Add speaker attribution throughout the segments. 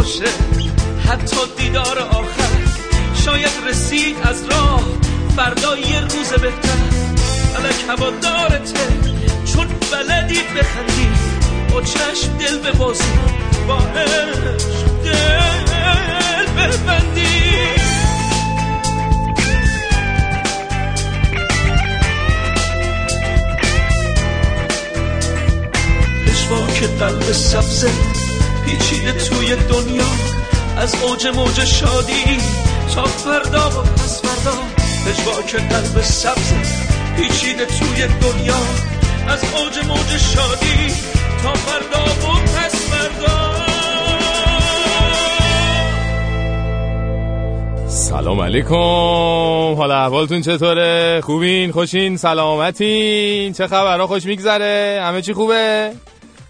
Speaker 1: باشه. حتی دیدار آخر شاید رسید از راه. فردا یه روز بهتر. فلک هوا دارته. چون بلدی بخندی. با چشم دل بازی با دل ببندی. که قلب سبزه. پیچیده توی دنیا. از اوج موج شادی تا فردا و پس فردا. که قلب سبزه پیچیده توی دنیا. از اوج موج شادی تا فردا و پس فردا.
Speaker 2: سلام علیکم. حالا احوالتون چطوره؟ خوبین؟ خوشین؟ سلامتین؟ چه خبرها؟ خوش میگذره؟ همه چی خوبه؟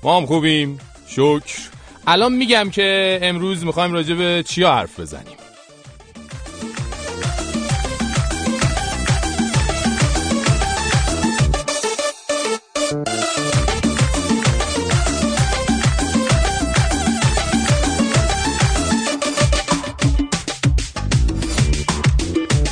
Speaker 2: ما هم خوبیم. شکر. الان میگم که امروز می‌خوایم راجع به چیا حرف بزنیم.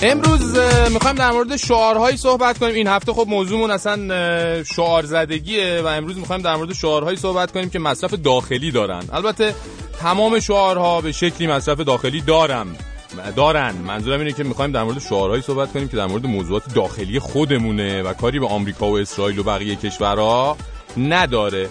Speaker 2: امروز می‌خوایم در مورد شعارهایی صحبت کنیم. این هفته خب موضوعمون اصلا شعار زدگیه و امروز می‌خوایم در مورد شعارهایی صحبت کنیم که مصرف داخلی دارن. البته تمام شعارها به شکلی مصرف داخلی دارم دارن. منظورم اینه که می‌خوایم در مورد شعارهایی صحبت کنیم که در مورد موضوعات داخلی خودمونه و کاری به آمریکا و اسرائیل و بقیه کشورها نداره.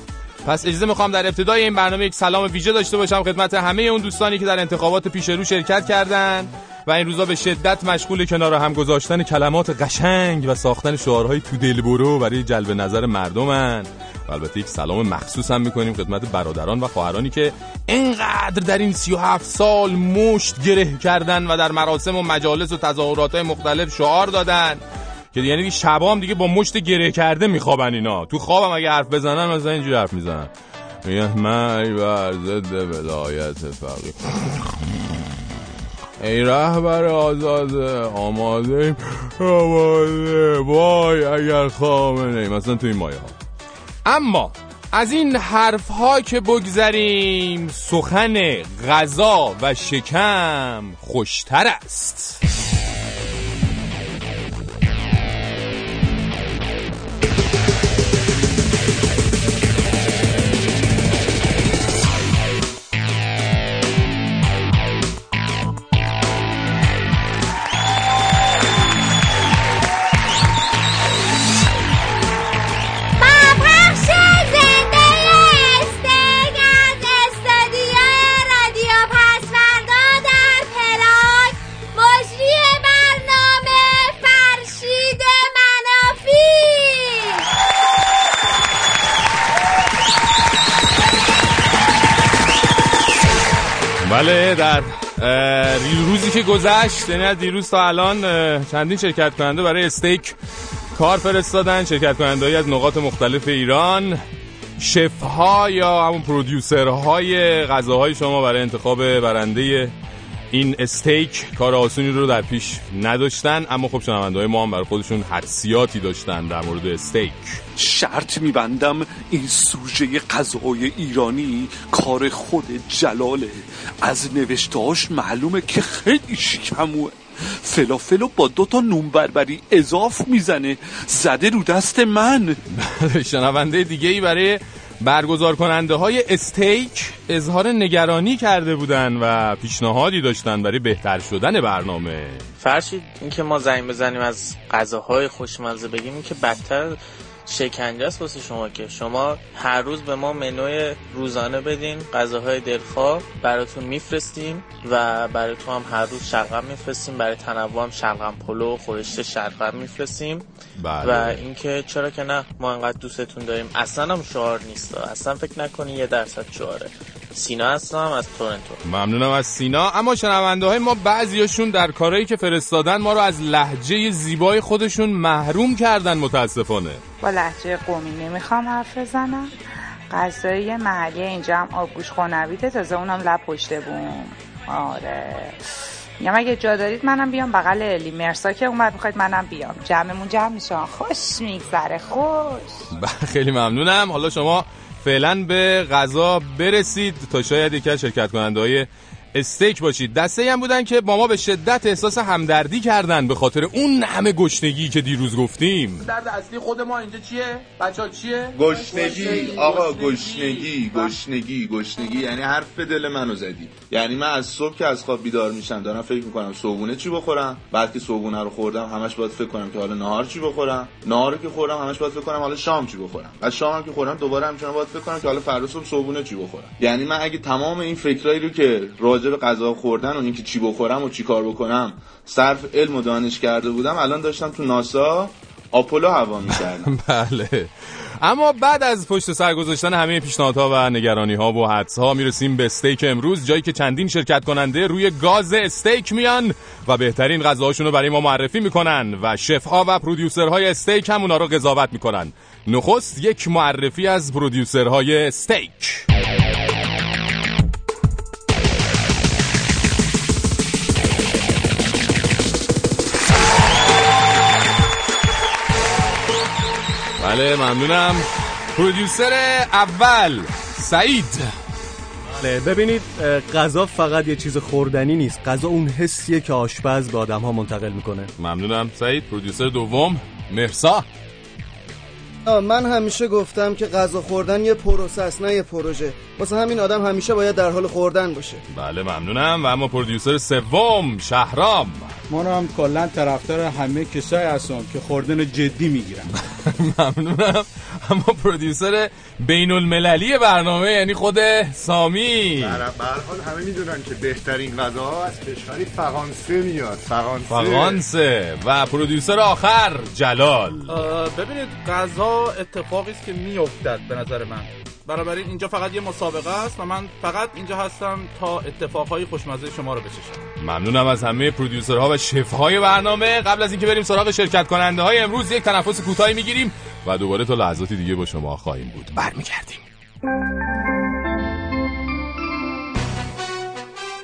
Speaker 2: پس اجازه می‌خوام در ابتدای این برنامه یک سلام ویژه داشته باشم خدمت همه اون دوستانی که در انتخابات پیش رو شرکت کردن. و این روزا به شدت مشغول کنار هم گذاشتن کلمات قشنگ و ساختن شعارهای تو دل برو برای جلب نظر مردمن. و البته یک سلام مخصوص هم می‌کنیم خدمت برادران و خواهرانی که انقدر در این 37 سال مشت گره کردن و در مراسم و مجالس و تظاهرات های مختلف شعار دادن که یعنی شبام دیگه با مشت گره کرده میخوابن اینا. تو خوابم اگه حرف بزنن مثلا اینجوری حرف می‌زنن. میگن من بر ضد ولایت فقیه. ای رهبر آزاده آماده آماده. وای اگر خامنه مثلا تو این مایه ها. اما از این حرف ها که بگذریم سخن غذا و شکم خوشتر است. روزی که گذشت یعنی از دیروز تا الان چندین شرکت کننده برای استیک کار فرستادن. شرکت کننده از نقاط مختلف ایران. شف ها یا همون پرودیوسر های غذاهای شما برای انتخاب برنده این استیک کار آسونی رو در پیش نداشتن اما خب شنونده های ما هم برای خودشون حدسیاتی داشتن در مورد استیک
Speaker 3: شرط میبندم این سوژه غذاهای ایرانی کار خود جلاله. از نوشتهاش معلومه که خیلی شکموه. فلافلو با دو تا نون بربری اضاف می‌زنه. زده رو دست من.
Speaker 2: شنونده دیگه ای برای برگزار کننده های استیک اظهار نگرانی کرده بودن و پیشنهادی داشتن برای بهتر شدن برنامه.
Speaker 4: فرشید اینکه ما زنگ بزنیم از غذاهای خوشمزه بگیم که بدتر شکنجه است واسه شما که شما هر روز به ما منوی روزانه بدین غذاهای دلخواه براتون میفرستیم و برای تو هم هر روز شلغم میفرستیم برای تنوع هم شلغم پلو خورشت شلغم میفرستیم. بله. و اینکه چرا که نه ما انقدر دوستتون داریم. اصلا هم شعار نیست. اصلا فکر نکنی یه درصد شعاره. سینا هستم از تورنتو.
Speaker 2: ممنونم از سینا. اما شنونده های ما بعضیاشون در کارهایی که فرستادن ما رو از لحجه زیبای خودشون محروم کردن متاسفانه.
Speaker 5: با لحجه قومی نمی‌خوام حرف بزنم. غذای محلی اینجا هم آبگوش خونویده تازه اونم لب پشته بوم. آره. میگم اگه جا دارید منم بیام بغل الی مرسا که اومد می‌خواید منم بیام. جمعمون جمع میشن خوش میگذره خوش.
Speaker 2: بله، خیلی ممنونم. حالا شما فعلا به غذا برسید تا شاید یکی از شرکت کننده های استیک باشید. دسته هم بودن که با ما به شدت احساس همدردی کردن به خاطر اون همه گشنگی که دیروز گفتیم.
Speaker 6: درد اصلی خود ما اینجا چیه؟ بچه ها چیه؟
Speaker 7: گشنگی. آقا گشنگی گشنگی گشنگی. یعنی حرف دل منو زدی. یعنی من از صبح که از خواب بیدار میشم دارم فکر می‌کنم صبحونه چی بخورم. بعد که صبحونه رو خوردم همش باید فکر کنم که حالا نهار چی بخورم. نهار رو که خوردم همش باید فکر کنم حالا شام چی بخورم. بعد شام که خوردم دوباره همچنان باید فکر کنم که حالا فردا صبح صبحونه چی بخورم. یعنی من اگه تمام این فکرایی رو که راجع به غذا خوردن و اینکه چی بخورم و چی کار بکنم صرف علم و دانش کرده بودم الان داشتم تو ناسا آپولو هوا می‌کردم.
Speaker 2: بله. اما بعد از پشت سر گذاشتن همه پیشنهادها و نگرانی ها و حدس ها می‌رسیم به استیک امروز جایی که چندین شرکت کننده روی گاز استیک میان و بهترین غذاهاشون رو برای ما معرفی می‌کنن و شف ها و پرودیوسرهای استیک هم اونا رو قضاوت می‌کنن. نخست یک معرفی از پرودیوسرهای استیک بله ممنونم. پرودیوسر اول سعید.
Speaker 8: بله ببینید غذا فقط یه چیز خوردنی نیست. غذا اون حسیه که آشپز به آدم ها منتقل می‌کنه.
Speaker 2: ممنونم. سعید پرودیوسر دوم مرسا
Speaker 9: من همیشه گفتم که غذا خوردن یه پروسه است نه یه پروژه. واسه همین آدم همیشه باید در حال خوردن باشه.
Speaker 2: بله ممنونم. و اما پرودیوسر سوم شهرام.
Speaker 10: من هم کلا طرفدار همه کسایی هستم که خوردن جدی می‌گیرن.
Speaker 2: ممنونم. اما پرودیوسر بین المللی برنامه یعنی خود سامی.
Speaker 7: در حال همه می‌دونن که بهترین غذا از کشوری فرانسه میاد. فرانسه.
Speaker 2: فرانسه. و پرودیوسر آخر جلال.
Speaker 6: ببینید غذا اتفاقی است که میافتد به نظر من. بنابراین اینجا فقط یه مسابقه است و من فقط اینجا هستم تا اتفاقهای خوشمزه شما رو بچشم.
Speaker 2: ممنونم از همه پرودیوسرها و شفهای برنامه. قبل از اینکه بریم سراغ شرکت کننده های امروز یک تنفس کوتاهی می‌گیریم و دوباره تا لحظاتی دیگه با شما خواهیم بود. برمیگردیم.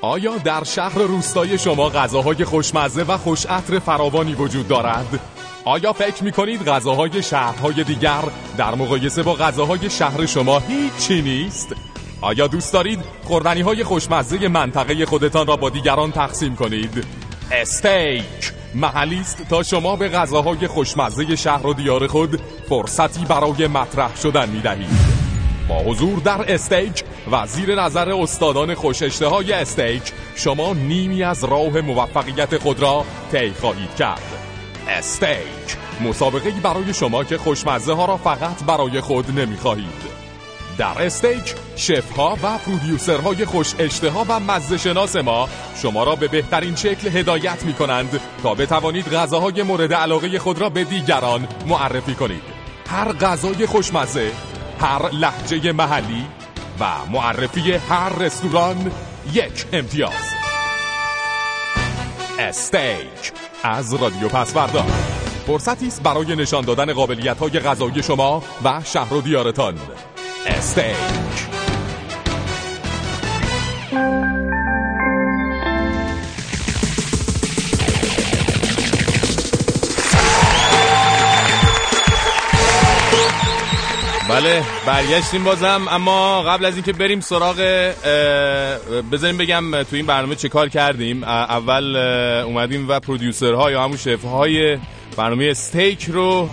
Speaker 2: آیا در شهر روستای شما غذاهای خوشمزه و خوش عطر فراوانی وجود دارد؟ آیا فکر می کنید غذاهای شهرهای دیگر در مقایسه با غذاهای شهر شما هیچی نیست؟ آیا دوست دارید خوردنی های خوشمزه منطقه خودتان را با دیگران تقسیم کنید؟ استیک محلی است تا شما به غذاهای خوشمزه شهر و دیار خود فرصتی برای مطرح شدن می دهید. با حضور در استیک و زیر نظر استادان خوش اشتهای استیک شما نیمی از راه موفقیت خود را طی خواهید کرد استیک مسابقه برای شما که خوشمزه ها را فقط برای خود نمی خواهید در استیک شف ها و پرودیوسر های خوش اشتها و مزه شناس ما شما را به بهترین شکل هدایت می کنند تا بتوانید غذاهای مورد علاقه خود را به دیگران معرفی کنید. هر غذای خوشمزه هر لحجه محلی و معرفی هر رستوران یک امتیاز. استیک از رادیو پسوردا. فرصتی است برای نشان دادن قابلیت های غذایی شما و شهر و دیارتان. استیک. بله برگشتیم بازم. اما قبل از اینکه بریم سراغ بذاریم بگم تو این برنامه چه کار کردیم. اول اومدیم و پرودیوسرها یا همون شف های برنامه استیک رو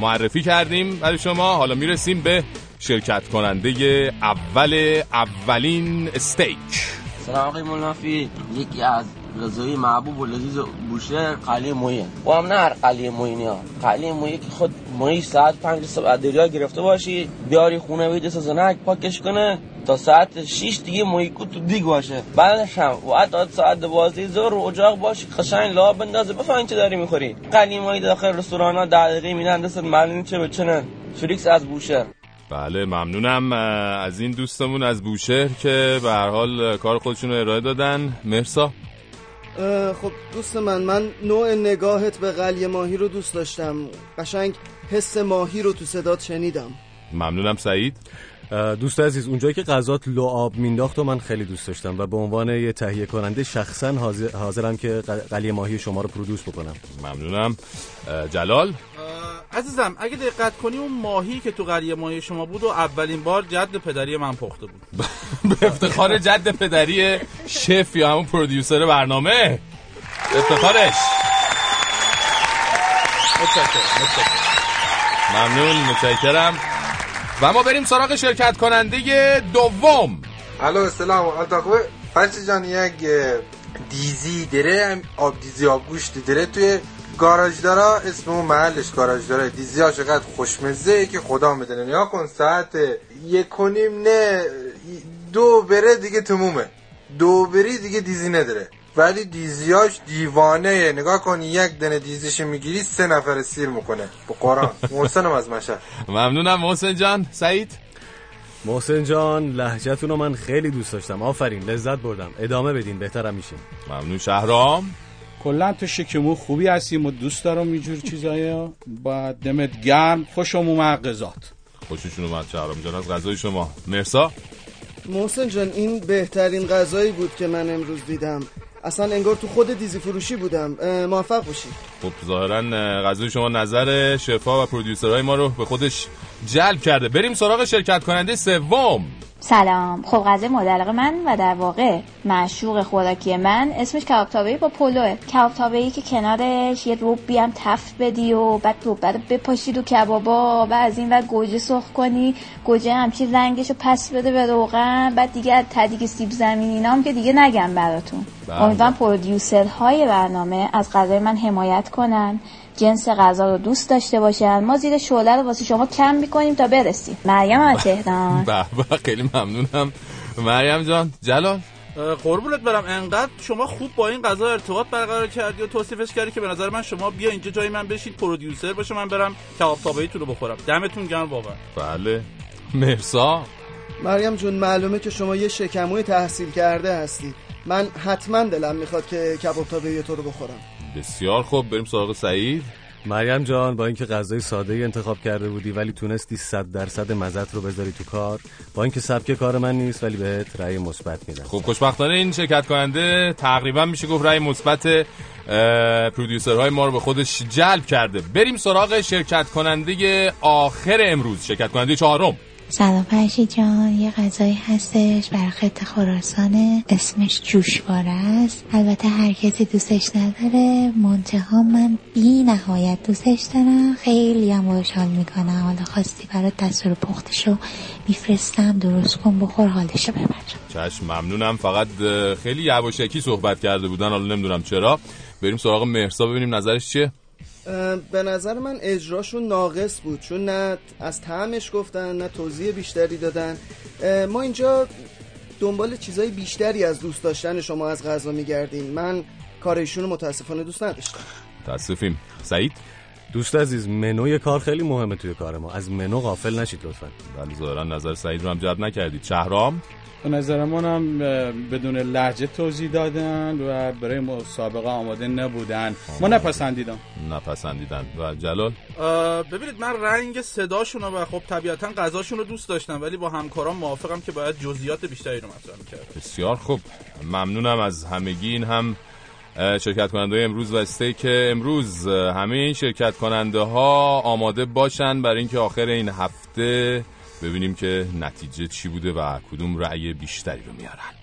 Speaker 2: معرفی کردیم برای شما. حالا می‌رسیم به شرکت کننده اول اولین استیک.
Speaker 11: آقای منافی یکی از غذای محبوب و لذیذ بوشهر قلیه مویه و هم نه هر قلیه مویی ها قلیه مویی که خود مویی ساعت پنج صبح دریا گرفته باشی بیاری خونه ویده سزنک پاکش کنه تا ساعت 6 دیگه مویی کو تو دیگ باشه. بعدش هم و حتی ساعت دوازده ظهر رو اجاق باشی قشنگ لا بندازه. بفهمین چه داری می‌خوری. قلیه مویی داخل رستوران ها ده دقیقه میدن دست معلوم چه به چنن فریکس از بوشهر.
Speaker 2: بله ممنونم. از این دوستمون از بوشهر که به هر حال کار خودشون رو ارائه دادن. مرسا.
Speaker 9: خب دوست من من نوع نگاهت به قلیه ماهی رو دوست داشتم. قشنگ حس ماهی رو تو صدات شنیدم.
Speaker 2: ممنونم سعید.
Speaker 8: دوست عزیز اونجایی که غذات لعاب مینداخت و من خیلی دوست داشتم و به عنوان یه تهیه کننده شخصا حاضر حاضرم که ق- قلیه ماهی شما رو پرودوس بکنم.
Speaker 2: ممنونم. جلال؟
Speaker 6: عزیزم اگه دقت کنی اون ماهی که تو قریه ماهی شما بود و اولین بار جد پدری من پخته بود.
Speaker 2: به افتخار جد پدری شف یا همون پرودیوسر برنامه. به افتخارش.
Speaker 6: متشکرم.
Speaker 2: ممنون متشکرم. و ما بریم سراغ شرکت کننده دوم.
Speaker 12: الو سلام التقوی فرشی جان یک دیزی داره هم آب دیزی آب گوشت داره توی گاراژ دارا. اسم اون محلش گاراژ داره. دیزی ها چقدر خوشمزه ای که خدا می‌دونه. نیا کن ساعت یک و نیم نه دو بره دیگه تمومه. دو بری دیگه دیزی نداره. ولی دیزیاش دیوانه. نگاه کن یک دنه دیزیش می‌گیری سه نفر سیر می‌کنه. به قرآن. محسنم از مشهد.
Speaker 2: ممنونم محسن جان. سعید؟
Speaker 8: محسن جان لهجتون رو من خیلی دوست داشتم. آفرین لذت بردم. ادامه بدین بهترم میشین
Speaker 2: ممنون. شهرام؟
Speaker 10: کلا تو شکمو خوبی هستیم و دوست دارم اینجور چیزایی با دمت گرم. خوشم اومد قضات
Speaker 2: خوششون اومد شهرام جان. از غذای شما. مرسا؟
Speaker 9: محسن جان این بهترین غذایی بود که من امروز دیدم. اصلا انگار تو خود دیزی فروشی بودم. موفق باشی.
Speaker 2: خب ظاهرا اه، غذای شما نظر شفا و پرودیوسرهای ما رو به خودش جلب کرده. بریم سراغ شرکت کننده سوم.
Speaker 13: سلام. خب غذای مادرق من و در واقع معشوق خوراکی من اسمش کباب با پلوه. کباب تابه‌ای که کنارش یه روبی هم تفت بدی و بعد روبه رو بپاشی رو کبابا و از این بعد گوجه سرخ کنی. گوجه همچی رنگش رو پس بده به روغن. بعد دیگه از تدیگ سیب زمینی اینا هم که دیگه نگم براتون.
Speaker 2: بله.
Speaker 13: امیدوارم پرودیوسرهای برنامه از غذای من حمایت کنن. جنس غذا رو دوست داشته باشن. ما زیر شعله رو واسه شما کم می‌کنیم تا برسیم. مریم از تهران.
Speaker 2: به به خیلی ممنونم. مریم جان جلال.
Speaker 6: قربونت برم. انقدر شما خوب با این غذا ارتباط برقرار کردی و توصیفش کردی که به نظر من شما بیا اینجا جای من بشید پرودیوسر باشه من برم کباب تابه‌ایتون رو بخورم. دمتون گرم واقعا.
Speaker 2: بله. مرسا.
Speaker 9: مریم جون معلومه که شما یه شکموی تحصیل کرده هستی. من حتما دلم می‌خواد که کباب تابه تو رو بخورم.
Speaker 2: بسیار خوب بریم سراغ سعید.
Speaker 8: مریم جان با اینکه غذای ساده ای انتخاب کرده بودی ولی تونستی 100 درصد مزت رو بذاری تو کار با اینکه سبک کار من نیست ولی بهت رأی مثبت میدم.
Speaker 2: خب خوشبختانه این شرکت کننده تقریبا میشه گفت رأی مثبت پرودیوسرهای ما رو به خودش جلب کرده. بریم سراغ شرکت کننده آخر امروز شرکت کننده چهارم.
Speaker 14: سلام فرشی جان یه غذایی هستش. برای خط خراسانه اسمش جوشواره است. البته هر کسی دوستش نداره. منتها من بی نهایت دوستش دارم. خیلی هم باش حال می‌کنم. حالا خواستی برای دستور پختشو میفرستم. درست کن بخور حالشو ببر.
Speaker 2: چشم ممنونم. فقط خیلی یواشکی صحبت کرده بودن. حالا نمی‌دونم چرا. بریم سراغ مهرسا ببینیم نظرش چیه.
Speaker 9: به نظر من اجراشون ناقص بود چون نه از طعمش گفتن نه توضیح بیشتری دادن. ما اینجا دنبال چیزای بیشتری از دوست داشتن شما از غذا میگردیم. من کار ایشون رو متاسفانه دوست نداشتم.
Speaker 2: تاسفیم سعید؟
Speaker 8: دوست عزیز منوی کار خیلی مهمه توی کار ما. از منو غافل نشید لطفا.
Speaker 2: بله ظاهرا نظر سعید رو هم جلب نکردید. شهرام؟
Speaker 10: به نظر منم اه، بدون لحجه توضیح دادن و برای مسابقه آماده نبودن. ما نپسندیدم.
Speaker 2: نپسندیدن. و جلال؟
Speaker 6: ببینید من رنگ صداشون رو و خب طبیعتا غذاشون رو دوست داشتم ولی با همکاران موافقم که باید جزئیات بیشتری رو مطرح می‌کرد
Speaker 2: بسیار خوب. ممنونم از همگی این هم شرکت کننده امروز و استیک امروز. همه این شرکت کننده ها آماده باشن برای اینکه آخر این هفته ببینیم که نتیجه چی بوده و کدوم رأی بیشتری رو میارن.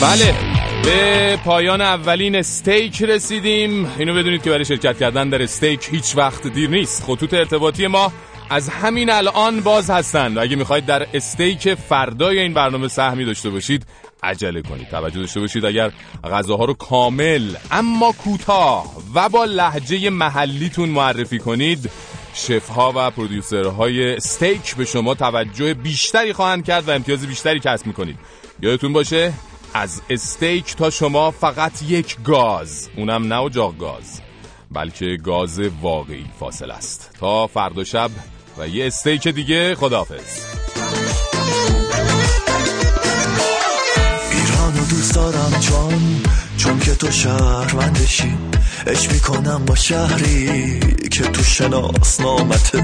Speaker 2: بله به پایان اولین استیک رسیدیم. اینو بدونید که برای شرکت کردن در استیک هیچ وقت دیر نیست. خطوط ارتباطی ما از همین الان باز هستند. و اگه می‌خواید در استیک فردای این برنامه سهمی داشته باشید عجله کنید. توجه داشته باشید اگر غذاها رو کامل اما کوتاه و با لحجه محلیتون معرفی کنید. شف ها و پرودیوسرهای استیک به شما توجه بیشتری خواهند کرد و امتیاز بیشتری کسب می‌کنید. یادتون باشه از استیک تا شما فقط یک گاز اونم نه اجاق گاز بلکه گاز واقعی فاصل است. تا فردا شب و یه استیک دیگه خداحافظ.
Speaker 15: ایرانو دوست دارم چون چون که تو شهروندشی. اش می‌کنم با شهری که تو شناس نامته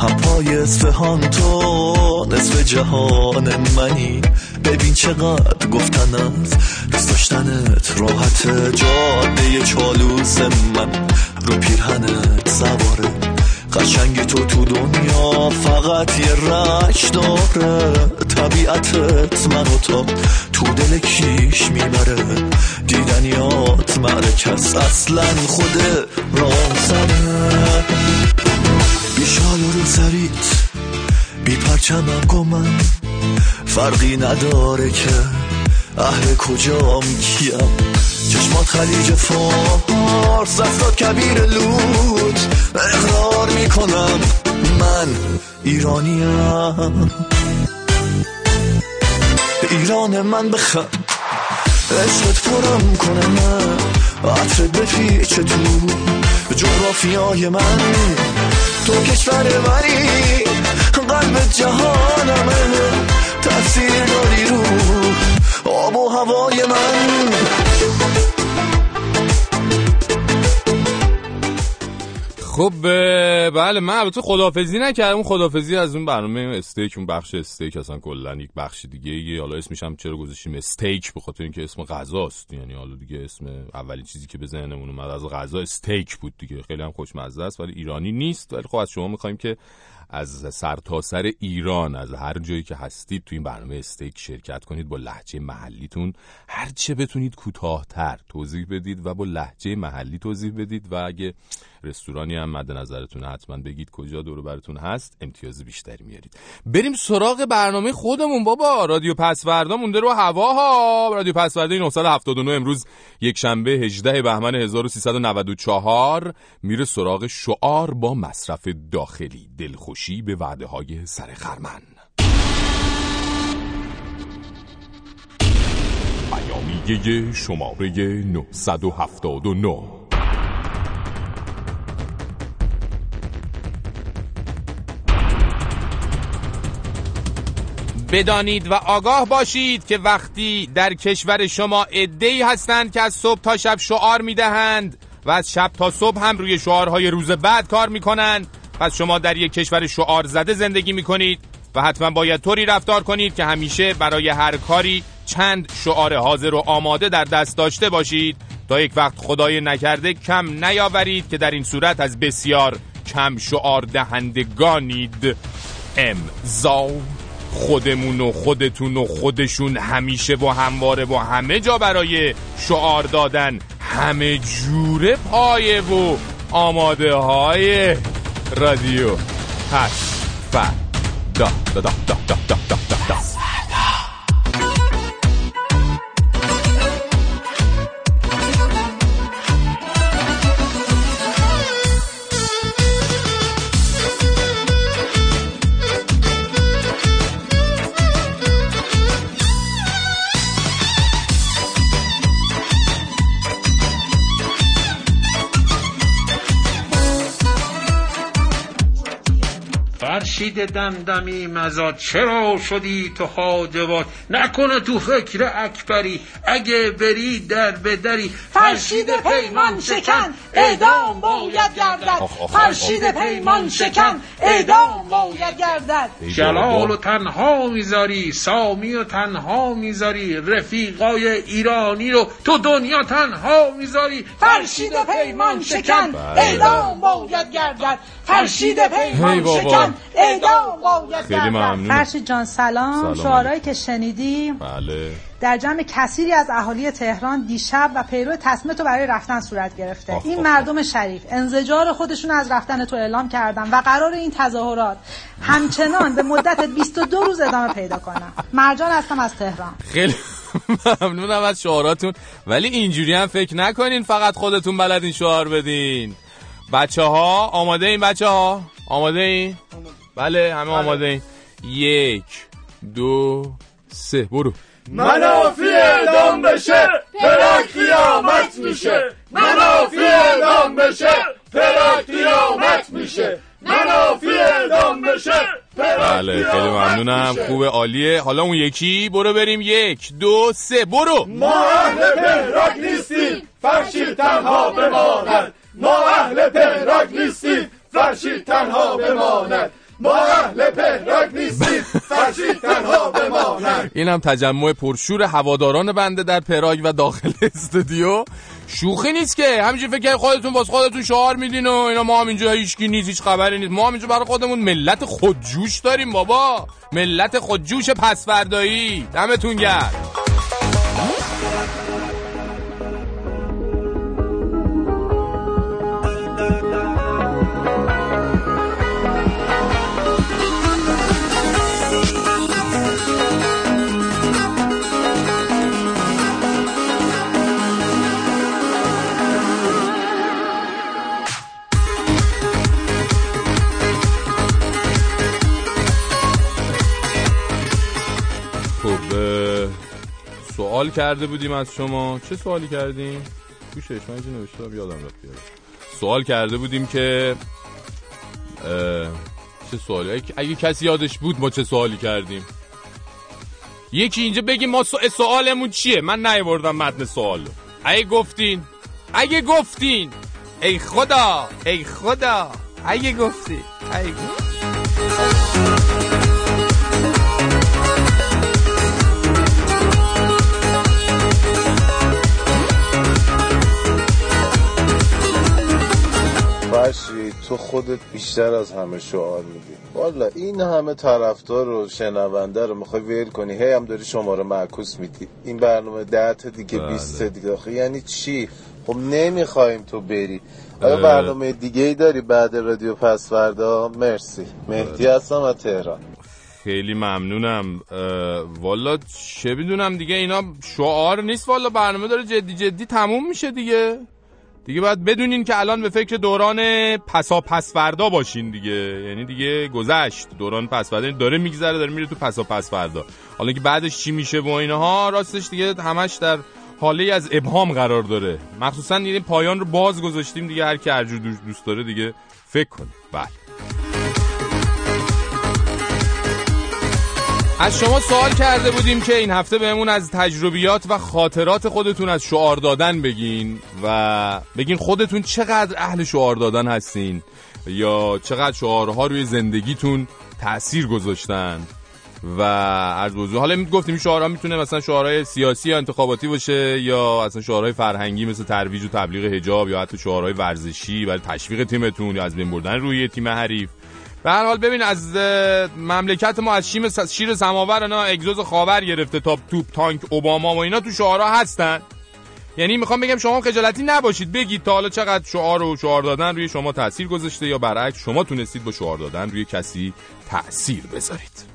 Speaker 15: هم پای اصفهان تو نصف جهان منی. ببین چقدر گفتن از دوست داشتنت راحت. جاده چالوس من رو پیرهنت سواره. قشنگ تو تو دنیا فقط یه رش داره. طبیعتت منو تا تو دل کیش می‌بره. دیدنیات معرکس اصلا خود راه بی شال و رو سریت بی پرچمم گمم. فرقی نداره که اهل کجام کیم. چشمات خلیج فارس دستات کبیر لوت. اقرار می‌کنم. من ایرانیم. ایران من بخم عشقت پرم کنم. عطرت بپیچه تو. جغرافیای من. تو کشور منی. قلب جهانمه تاثیر داری رو. آب و هوای من.
Speaker 2: خب بله من البته خدافزی نکردم. اون خدافزی از اون برنامه استیک اون بخش استیک اصلا کلا یک بخش دیگه یه حالا اسمش هم چرا گذاشتیم؟ استیک به خاطر اینکه اسم غذاست یعنی حالا دیگه اسم اولین چیزی که به ذهنمون اومد از غذا استیک بود دیگه. خیلی هم خوشمزه است ولی ایرانی نیست. ولی خب از شما می‌خوایم که از سرتاسر سر ایران از هر جایی که هستید تو این برنامه استیک شرکت کنید با لحجه محلیتون هر چه بتونید کوتاهتر توضیح بدید و با لحجه محلی توضیح بدید. و اگه رستورانی هم مد نظرتون حتما بگید کجا دور براتون هست. امتیاز بیشتری میارید. بریم سراغ برنامه خودمون بابا. رادیو پسوردا مونده رو هواها رادیو پسوردا 979 امروز یک شنبه 18 بهمن 1394 میره سراغ شعار با مصرف داخلی. دلخوشی به وعده های سر خرمن. بیانیه شماره 979 بدانید و آگاه باشید که وقتی در کشور شما ادهی هستند که از صبح تا شب شعار می‌دهند و از شب تا صبح هم روی شعارهای روز بعد کار می‌کنند پس شما در یک کشور شعار زده زندگی می‌کنید و حتما باید طوری رفتار کنید که همیشه برای هر کاری چند شعار حاضر و آماده در دست داشته باشید. تا یک وقت خدای نکرده کم نیاورید که در این صورت از بسیار کم شعار دهندگانید امضا. خودمون و خودتون و خودشون همیشه و همواره و همه جا برای شعار دادن. همه جوره پایه و آماده های رادیو. هست و دا دا دا دا دا دا دا.
Speaker 10: فرشید دمدمی مزاد چرا شدی تو حاجبات نکنه تو فکر اکبری اگه بری در بدری
Speaker 16: فرشید پیمان شکن اعدام باید گردد. فرشید پیمان شکن اعدام باید گردد.
Speaker 10: جلال و تنها می‌ذاری سامی و تنها می‌ذاری رفیقای ایرانی رو تو دنیا تنها می‌ذاری.
Speaker 16: فرشید پیمان شکن اعدام باید گردد. فرشید پیمان شکن
Speaker 2: خیلی ممنون.
Speaker 17: فرشید جان سلام, شعارهایی که شنیدیم.
Speaker 2: بله.
Speaker 17: در جمع کثیری از اهالی تهران دیشب و پیرو تصمیم تو برای رفتن صورت گرفته.
Speaker 2: آخ
Speaker 17: این
Speaker 2: آخ
Speaker 17: مردم شریف انزجار خودشون از رفتن تو اعلام کردن و قرار این تظاهرات همچنان به مدت 22 روز ادامه پیدا کنن. مرجان هستم از تهران.
Speaker 2: خیلی ممنونم از شعاراتون. ولی اینجوری هم فکر نکنین فقط خودتون بلدین شعار بدین. بچه ها آماده این بچه ها آماده این؟ بله همه آماده این یک دو سه برو.
Speaker 18: منافی اعدام بشه پلاک قیامت میشه.
Speaker 19: منافی اعدام بشه پراگ قیامت میشه. منافی اعدام بشه
Speaker 2: بله خیلی ممنونم. خوبه عالیه. حالا اون یکی برو بریم. یک دو سه برو.
Speaker 19: ما اهل پهراک نیستیم فرشید تنها بماند. ما اهل پهراک نیستیم فرشید تنها بماند. ما اهل پهراک نیستیم فرشید تنها بماند
Speaker 2: این هم تجمع پرشور هواداران بنده در پراگ و داخل استودیو. شوخی نیست که. همینجوری فکر خودتون باز خودتون شعار میدین و اینا. ما هم اینجا هیچکی نیست هیچ خبری نیست. ما هم اینجا برای خودمون ملت خودجوش داریم بابا. ملت خودجوش پسفردایی. دمتون گرم. سوال کرده بودیم از شما. چه سوالی کردیم؟ گوشش من اینجا نوشتم یادم رفت. سوال کرده بودیم که چه سوالی؟ اگه- کسی یادش بود ما چه سوالی کردیم؟ یکی اینجا بگیم ما سو- سوالمون چیه؟ من نیوردم متن سوال. اگه گفتین اگه گفتین. ای خدا ای خدا. اگه گفتین اگه
Speaker 20: فرشی تو خودت بیشتر از همه شعار میدی. والا این همه طرفدار و شنونده رو می‌خوای ول کنی. هی هم داری شماره معکوس میدی. این برنامه ده تا دیگه
Speaker 2: بله.
Speaker 20: 20 تا دیگه. آخه یعنی چی؟ خب نمی‌خوایم تو بری. آیا. برنامه دیگه ای داری بعد رادیو پس فردا؟ مرسی. مهدی هستم از تهران.
Speaker 2: خیلی ممنونم. والا چه بدونم دیگه اینا شعار نیست والا. برنامه داره جدی جدی تموم میشه دیگه. دیگه باید بدونین که الان به فکر دوران پسا پس فردا باشین دیگه. یعنی دیگه گذشت. دوران پس فردا یعنی داره میگذره داره میره تو پسا پس فردا حالا که بعدش چی میشه و اینها راستش دیگه همش در حاله از ابهام قرار داره. مخصوصا یعنی پایان رو باز گذاشتیم دیگه هر کی هر جور دوست داره دیگه فکر کنه. بله. از شما سوال کرده بودیم که این هفته بهمون از تجربیات و خاطرات خودتون از شعار دادن بگین و بگین خودتون چقدر اهل شعار دادن هستین یا چقدر شعارها روی زندگیتون تأثیر گذاشتن و عرض بزرگ حالا گفتیم شعارها می‌تونه مثلا شعارهای سیاسی یا انتخاباتی باشه یا اصلا شعارهای فرهنگی مثل ترویج و تبلیغ حجاب یا حتی شعارهای ورزشی برای تشویق تیمتون یا از بین بردن روی تیم حریف. به هر حال ببین از مملکت ما از شیم شیر سماور اینا اگزوز خاور گرفته تا توپ تانک اوباما و اینا تو شعارها هستن. یعنی می‌خوام بگم شما خجالتی نباشید. بگید تا حالا چقدر شعار و شعار دادن روی شما تاثیر گذاشته یا برعکس شما تونستید با شعار دادن روی کسی تاثیر بذارید.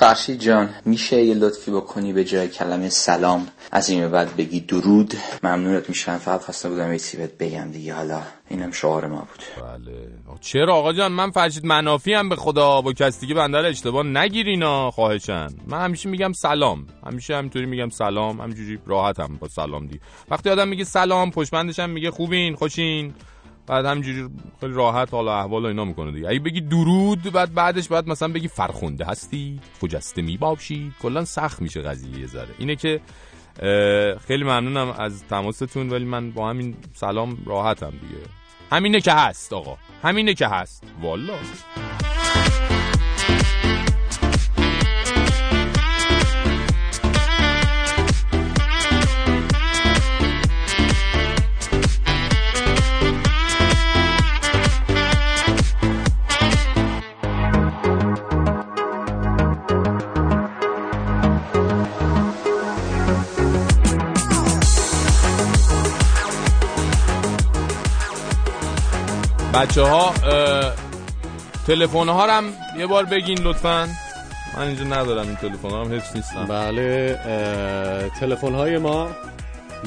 Speaker 21: فرشید جان میشه یه لطفی بکنی به جای کلمه سلام؟ از این بعد بگی درود. ممنونت میشم. فقط خواسته بودم یه بهت بگم دیگه. حالا اینم شعار ما بود.
Speaker 2: بله. چرا آقا جان؟ من فرشید منافی هم به خدا. با کس دیگه بنده رو اشتباه نگیرینا خواهشن من همیشه میگم سلام. همیشه همینطوری میگم سلام. همینجوری راحتم با سلام دی. وقتی آدم میگه سلام پشمندش هم میگه خوبین خوشین. بعد همینجوری خیلی راحت حالا احوال و اینا می‌کنه دیگه. اگه بگی درود بعد بعدش بعد مثلا بگی فرخنده هستی خجسته می‌باشید. کلا سخت میشه قضیه یه ذره. اینه که خیلی ممنونم از تماستون ولی من با همین سلام راحتم دیگه. همینه که هست آقا. همینه که هست. والا. بچه ها تلفن ها هم یه بار بگین لطفا. من اینجا ندارم این تلفن ها هم حفظ نیستم.
Speaker 8: بله تلفن های ما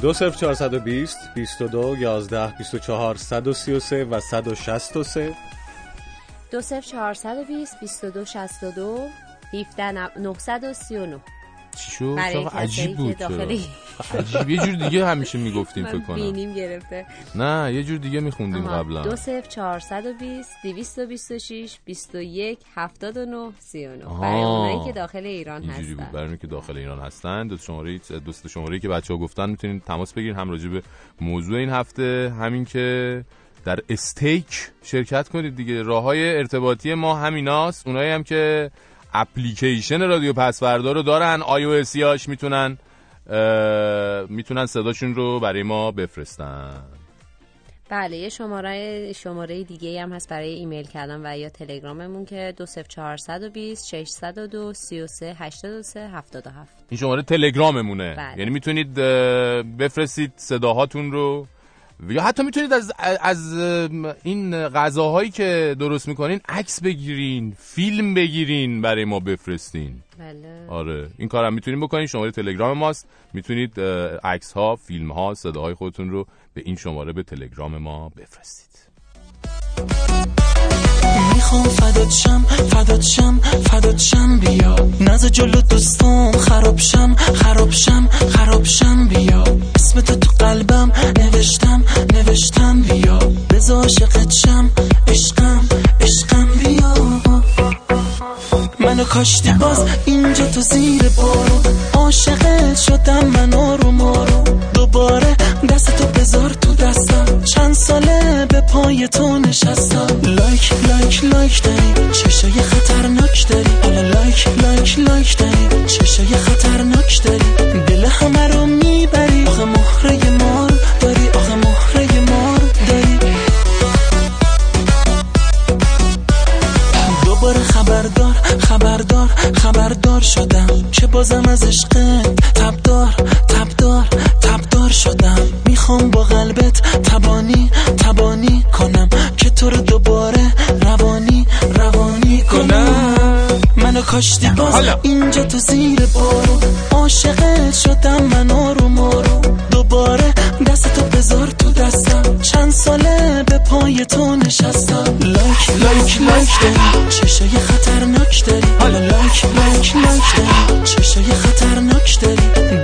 Speaker 8: دو صفر چهارصد و بیست بیست و دو یازده بیست و چهار صد و سی و سه و صد و شست و سه.
Speaker 22: دو صفر چهارصد و بیست بیست و دو شست و دو هیفده نهصد و سی و نه.
Speaker 2: چی شد؟ عجیب بود
Speaker 22: داخل
Speaker 2: عجیب. یه جور دیگه همیشه می‌گفتیم فکر کنم.
Speaker 22: بینیم گرفته.
Speaker 2: نه یه جور دیگه میخوندیم. قبلا.
Speaker 22: دو صفر چهارصد و بیست دویست و بیست و شیش بیست و یک هفتاد و نه سی و نه. برای اونایی که داخل ایران
Speaker 2: اینجوری
Speaker 22: هستن.
Speaker 2: بود برای اونایی که داخل ایران هستن. دو شماره دوست شماره که بچه ها گفتن می‌تونید تماس بگیرید هم راجع به موضوع این هفته همین که در استیک شرکت کنید دیگه. راه های ارتباطی ما همیناست. اونایی هم که اپلیکیشن رادیو پسوردا رو دارن. آی او هاش می‌تونن می‌تونن صداشون رو برای ما بفرستن.
Speaker 22: بله یه شماره شماره دیگه هم هست برای ایمیل کردن و یا تلگراممون که دو صفر چهارصد و بیست ششصد و دو سی و سه هشتاد و سه هفتاد و هفت.
Speaker 2: این شماره تلگراممونه.
Speaker 22: بله.
Speaker 2: یعنی می‌تونید بفرستید صداهاتون رو یا حتی می‌تونید از از این غذاهایی که درست می‌کنین عکس بگیرین فیلم بگیرین برای ما بفرستین.
Speaker 22: بله.
Speaker 2: آره. این کارم می‌تونید بکنین. شماره تلگرام ماست. می‌تونید عکس ها فیلم ها صداهای خودتون رو به این شماره به تلگرام ما بفرستید.
Speaker 23: می‌خوام فدات شم فدات شم فدات شم بیا. نز جلو دوستام خراب شم خراب شم خراب شم بیا. اسمت تو قلبم نوشتم نوشتم بیا. بزا عاشقت شم عشقم عشقم بیا. منو کاشتی باز اینجا تو زیر بارون. عاشقت شدم من آروم آروم دوباره دست تو بذار تو دستم. چند ساله به پای تو نشستم. لایک لایک لایک داری. چشای خطرناک داری. حالا لایک لایک لایک داری. چشای خطرناک داری. دل همه رو می‌بری. آخه مهره مار داری. آخه مهره مار داری. دوباره خبردار خبردار خبردار شدم. که بازم از تبدار تبدار تبدار. شدم. می‌خوام با قلبت تبانی تبانی کنم. که تو رو دوباره روانی روانی کنم. منو کاشتی باز. اینجا تو زیر بارو. عاشقت شدم من آروم آروم دوباره دست تو بذار تو دستم. چند ساله به پای تو نشستم. لایک لایک لایک داری. چشای خطرناک داری. حالا. لایک لایک لایک داری. چشای خطرناک داری.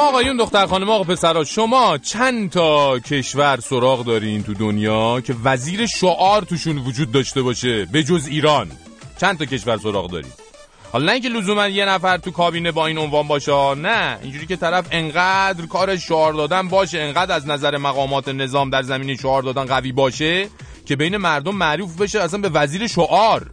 Speaker 2: خانم آقایون دختر خانم آقا پسرا شما چند تا کشور سراغ دارین تو دنیا که وزیر شعار توشون وجود داشته باشه به جز ایران؟ چند تا کشور سراغ دارین؟ حالا نه اینکه لزوما یه نفر تو کابینه با این عنوان باشه نه. اینجوری که طرف انقدر کار شعار دادن باشه انقدر از نظر مقامات نظام در زمینه شعار دادن قوی باشه که بین مردم معروف بشه اصلا به وزیر شعار.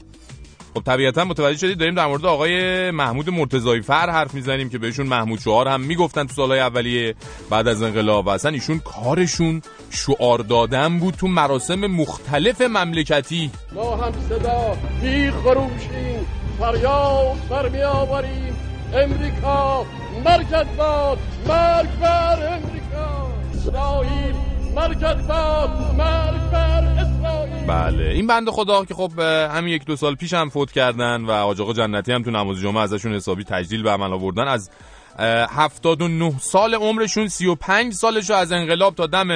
Speaker 2: خب طبیعتا متوجه شدید داریم در مورد آقای محمود مرتضایی فر حرف می‌زنیم که بهشون محمود شعار هم می‌گفتن تو سالهای اولیه بعد از انقلاب و اصلا ایشون کارشون شعار دادن بود تو مراسم مختلف مملکتی.
Speaker 19: ما هم صدا میخروشیم فریاد بر میآوریم امریکا مرکز باد مرگ بر امریکا. اسرائیل
Speaker 2: بله این بنده خدا که خب همین یک دو سال پیش هم فوت کردن و آج آقا جنتی هم تو نماز جمعه ازشون حسابی تجلیل به عمل آوردن از 79 سال عمرشون 35 سالشو از انقلاب تا دم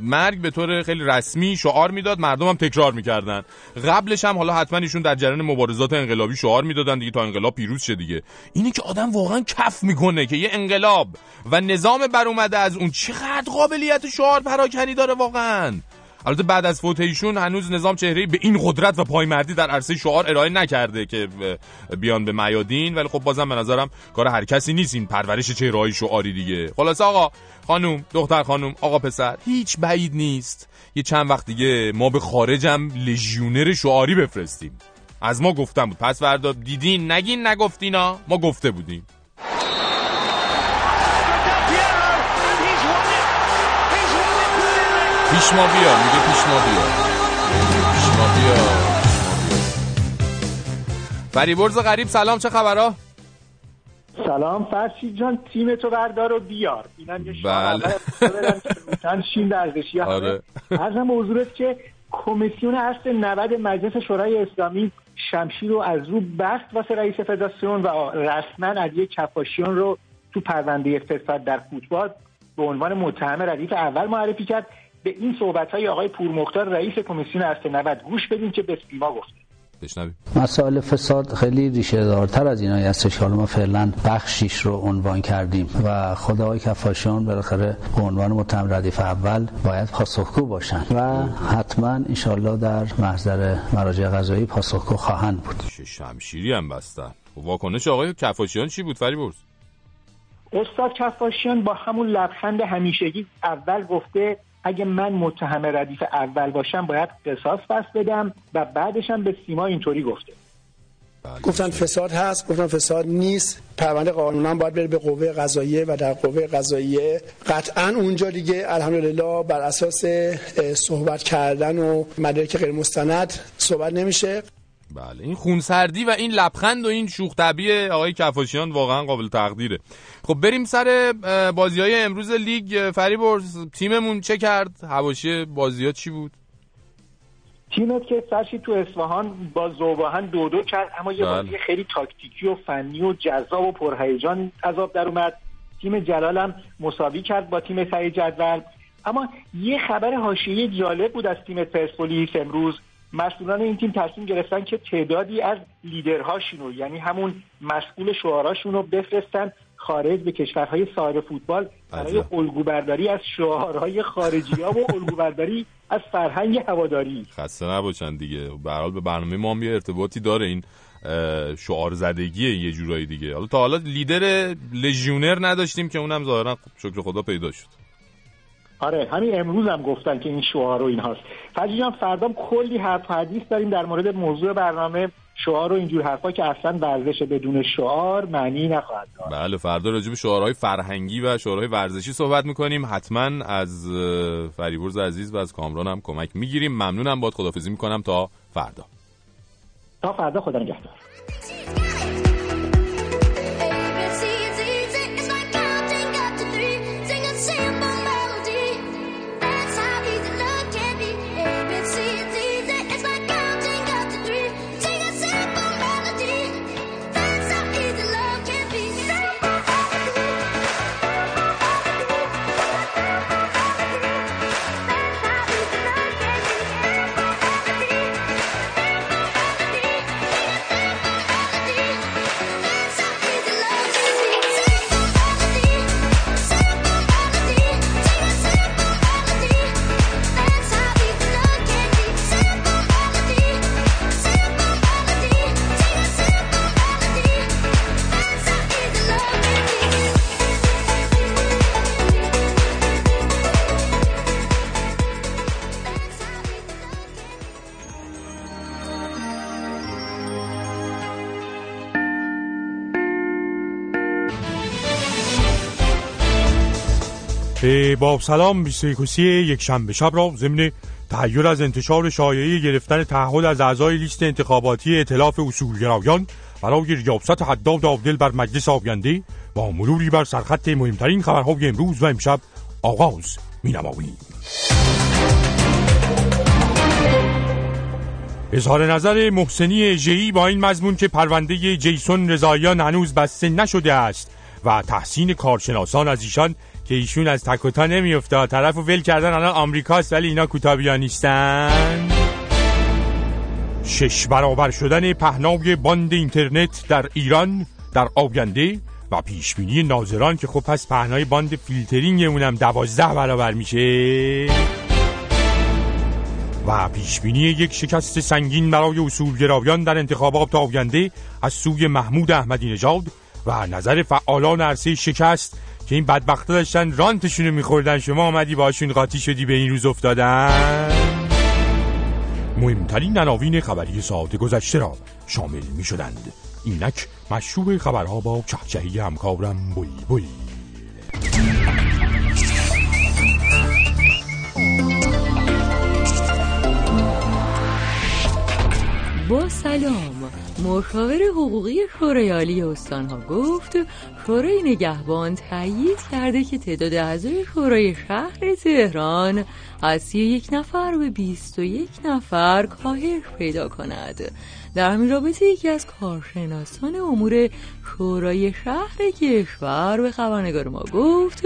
Speaker 2: مرگ به طور خیلی رسمی شعار می‌داد. مردم هم تکرار می‌کردن. قبلش هم حالا حتما ایشون در جریان مبارزات انقلابی شعار می‌دادن دیگه تا انقلاب پیروز شه دیگه. اینه که آدم واقعا کف می‌کنه که یه انقلاب و نظام بر اومده از اون چقدر قابلیت شعار پراکنی داره واقعا. البته بعد از فوت ایشون هنوز نظام چهره به این قدرت و پایمردی در عرصه شعار ارائه نکرده که بیان به میادین. ولی خب بازم به نظرم کار هر کسی نیست. این پرورش چهرههای شعاری دیگه. خلاص آقا خانوم دختر خانوم آقا پسر هیچ بعید نیست. یه چند وقت دیگه ما به خارجم لژیونر شعاری بفرستیم. از ما گفتم بود. پس فردا دیدین نگین نگفتینا ما گفته بودیم. پیش ما بیا میگه پیش ما بیا. پیش ما بیا فریبرز غریب سلام چه خبرها؟
Speaker 24: سلام فرشید جان تیم تو بردار و بیار. اینم یه
Speaker 2: بله.
Speaker 24: شیلد ارزشی
Speaker 2: آره.
Speaker 24: ارزم حضورت که کمیسیون اصل 90 مجلس شورای اسلامی شمشیر رو از رو بست واسه رئیس فدراسیون و رسما علی کفاشیان رو تو پرونده فساد در فوتبال به عنوان متهم ردیف اول معرفی کرد. به این صحبت های آقای پورمختار رئیس کمیسیون اصل 90 گوش بدین که به سیما گفته
Speaker 25: مسائل فساد خیلی ریشه دارتر از اینایی هستش که حالا ما فعلا بخشیش رو عنوان کردیم و خود آقای کفاشیان بالاخره به عنوان متهم ردیف اول باید پاسخگو باشن و حتما انشالله در محضر مراجع قضایی پاسخگو خواهند بود.
Speaker 2: شمشیری هم بستن. خب واکنش آقای کفاشیان چی بود فریبرز؟
Speaker 24: استاد کفاشیان با همون لبخند همیشگی اول گفته اگه من متهم ردیف اول باشم باید قصاص پس بدم و بعدش هم به سیما اینطوری گفته.
Speaker 26: گفتن فساد هست گفتن فساد نیست. پرونده قانونا باید بره به قوه قضاییه و در قوه قضاییه قطعا اونجا دیگه الحمدلله بر اساس صحبت کردن و مدارک غیر مستند صحبت نمیشه.
Speaker 2: بله. این خونسردی و این لبخند و این شوخ طبیع آقای کفاشیان واقعا قابل تقدیره. خب بریم سر بازی های امروز لیگ. فریبرز تیممون چه کرد؟ حواشی بازی ها چی بود؟
Speaker 24: تیمت که فرشی تو اصفهان با زوباهن دو دو کرد اما یه
Speaker 2: بله.
Speaker 24: بازی خیلی تاکتیکی و فنی و جذاب و پرهیجان عذاب در اومد. تیم جلال هم مساوی کرد با تیم سعی جدول. اما یه خبر حاشیه جالب بود از تیم پرسپولیس امروز. مسئولان این تیم تصمیم گرفتن که تعدادی از لیدرهاشون رو یعنی همون مسئول شعاراشون رو بفرستن خارج به کشورهای صاحب فوتبال برای الگوبرداری از شعارهای خارجی ها و الگوبرداری از فرهنگ هواداری.
Speaker 2: خسته نباشن دیگه. به حال به برنامه ما هم یه ارتباطی داره این شعار زدگی یه جورایی دیگه. حالا تا حالا لیدر لژیونر نداشتیم که اونم ظاهرا شکر خدا پیدا شد.
Speaker 24: آره همین امروز هم گفتن که این شعار و این هاست. فجی جان فردام کلی حرف حدیث داریم در مورد موضوع برنامه شعار و اینجور حرفا که اصلا ورزش بدون شعار معنی نخواهد داشت.
Speaker 2: بله فردا راجع به شعارهای فرهنگی و شعارهای ورزشی صحبت می‌کنیم. حتما از فریبرز عزیز و از کامران هم کمک می‌گیریم. ممنونم باد خدافزی می‌کنم. تا فردا.
Speaker 24: تا فردا خدا نگهدار.
Speaker 27: با سلام 21 یک شنبه شب را ضمن تحیر از انتشار شایعه گرفتن تعهد از اعضای لیست انتخاباتی ائتلاف اصولگرایان برای ریاست حداد عادل بر مجلس آینده با مروری بر سرخط مهمترین خبرهای امروز و امشب آغاز می نماییم. اظهار نظر محسنی جی با این مضمون که پرونده جیسون رضاییان هنوز بسته نشده است و تحسین کارشناسان از ایشان که ایشون از تک و تا نمیفته طرف و ول کردن الان آمریکاست ولی اینا کوتاه بیا نیستن شش برابر شدن پهنای باند اینترنت در ایران در آینده و پیشبینی ناظران که خب پس پهنای باند فیلترینگ اونم دوازده برابر میشه. و پیشبینی یک شکست سنگین برای اصولگرایان در انتخابات آینده از سوی محمود احمدی نژاد و نظر فعالان عرصه شکست که این بدبختا داشتن رانتشونو میخوردن. شما آمدی باشون قاطی شدی به این روز افتادن. مهمترین عناوین خبری ساعت گذشته را شامل می شدند اینک مشروع خبرها با چهچهی همکارم بوی بوی.
Speaker 28: با سلام. مشاور حقوقی شورای عالی استانها گفت شورای نگهبان تایید کرده که تعداد اعضای شورای شهر تهران از سی یک نفر به بیست و یک نفر کاهش پیدا کند. در همین رابطه یکی از کارشناسان امور شورای شهر کشور به خبرنگار ما گفت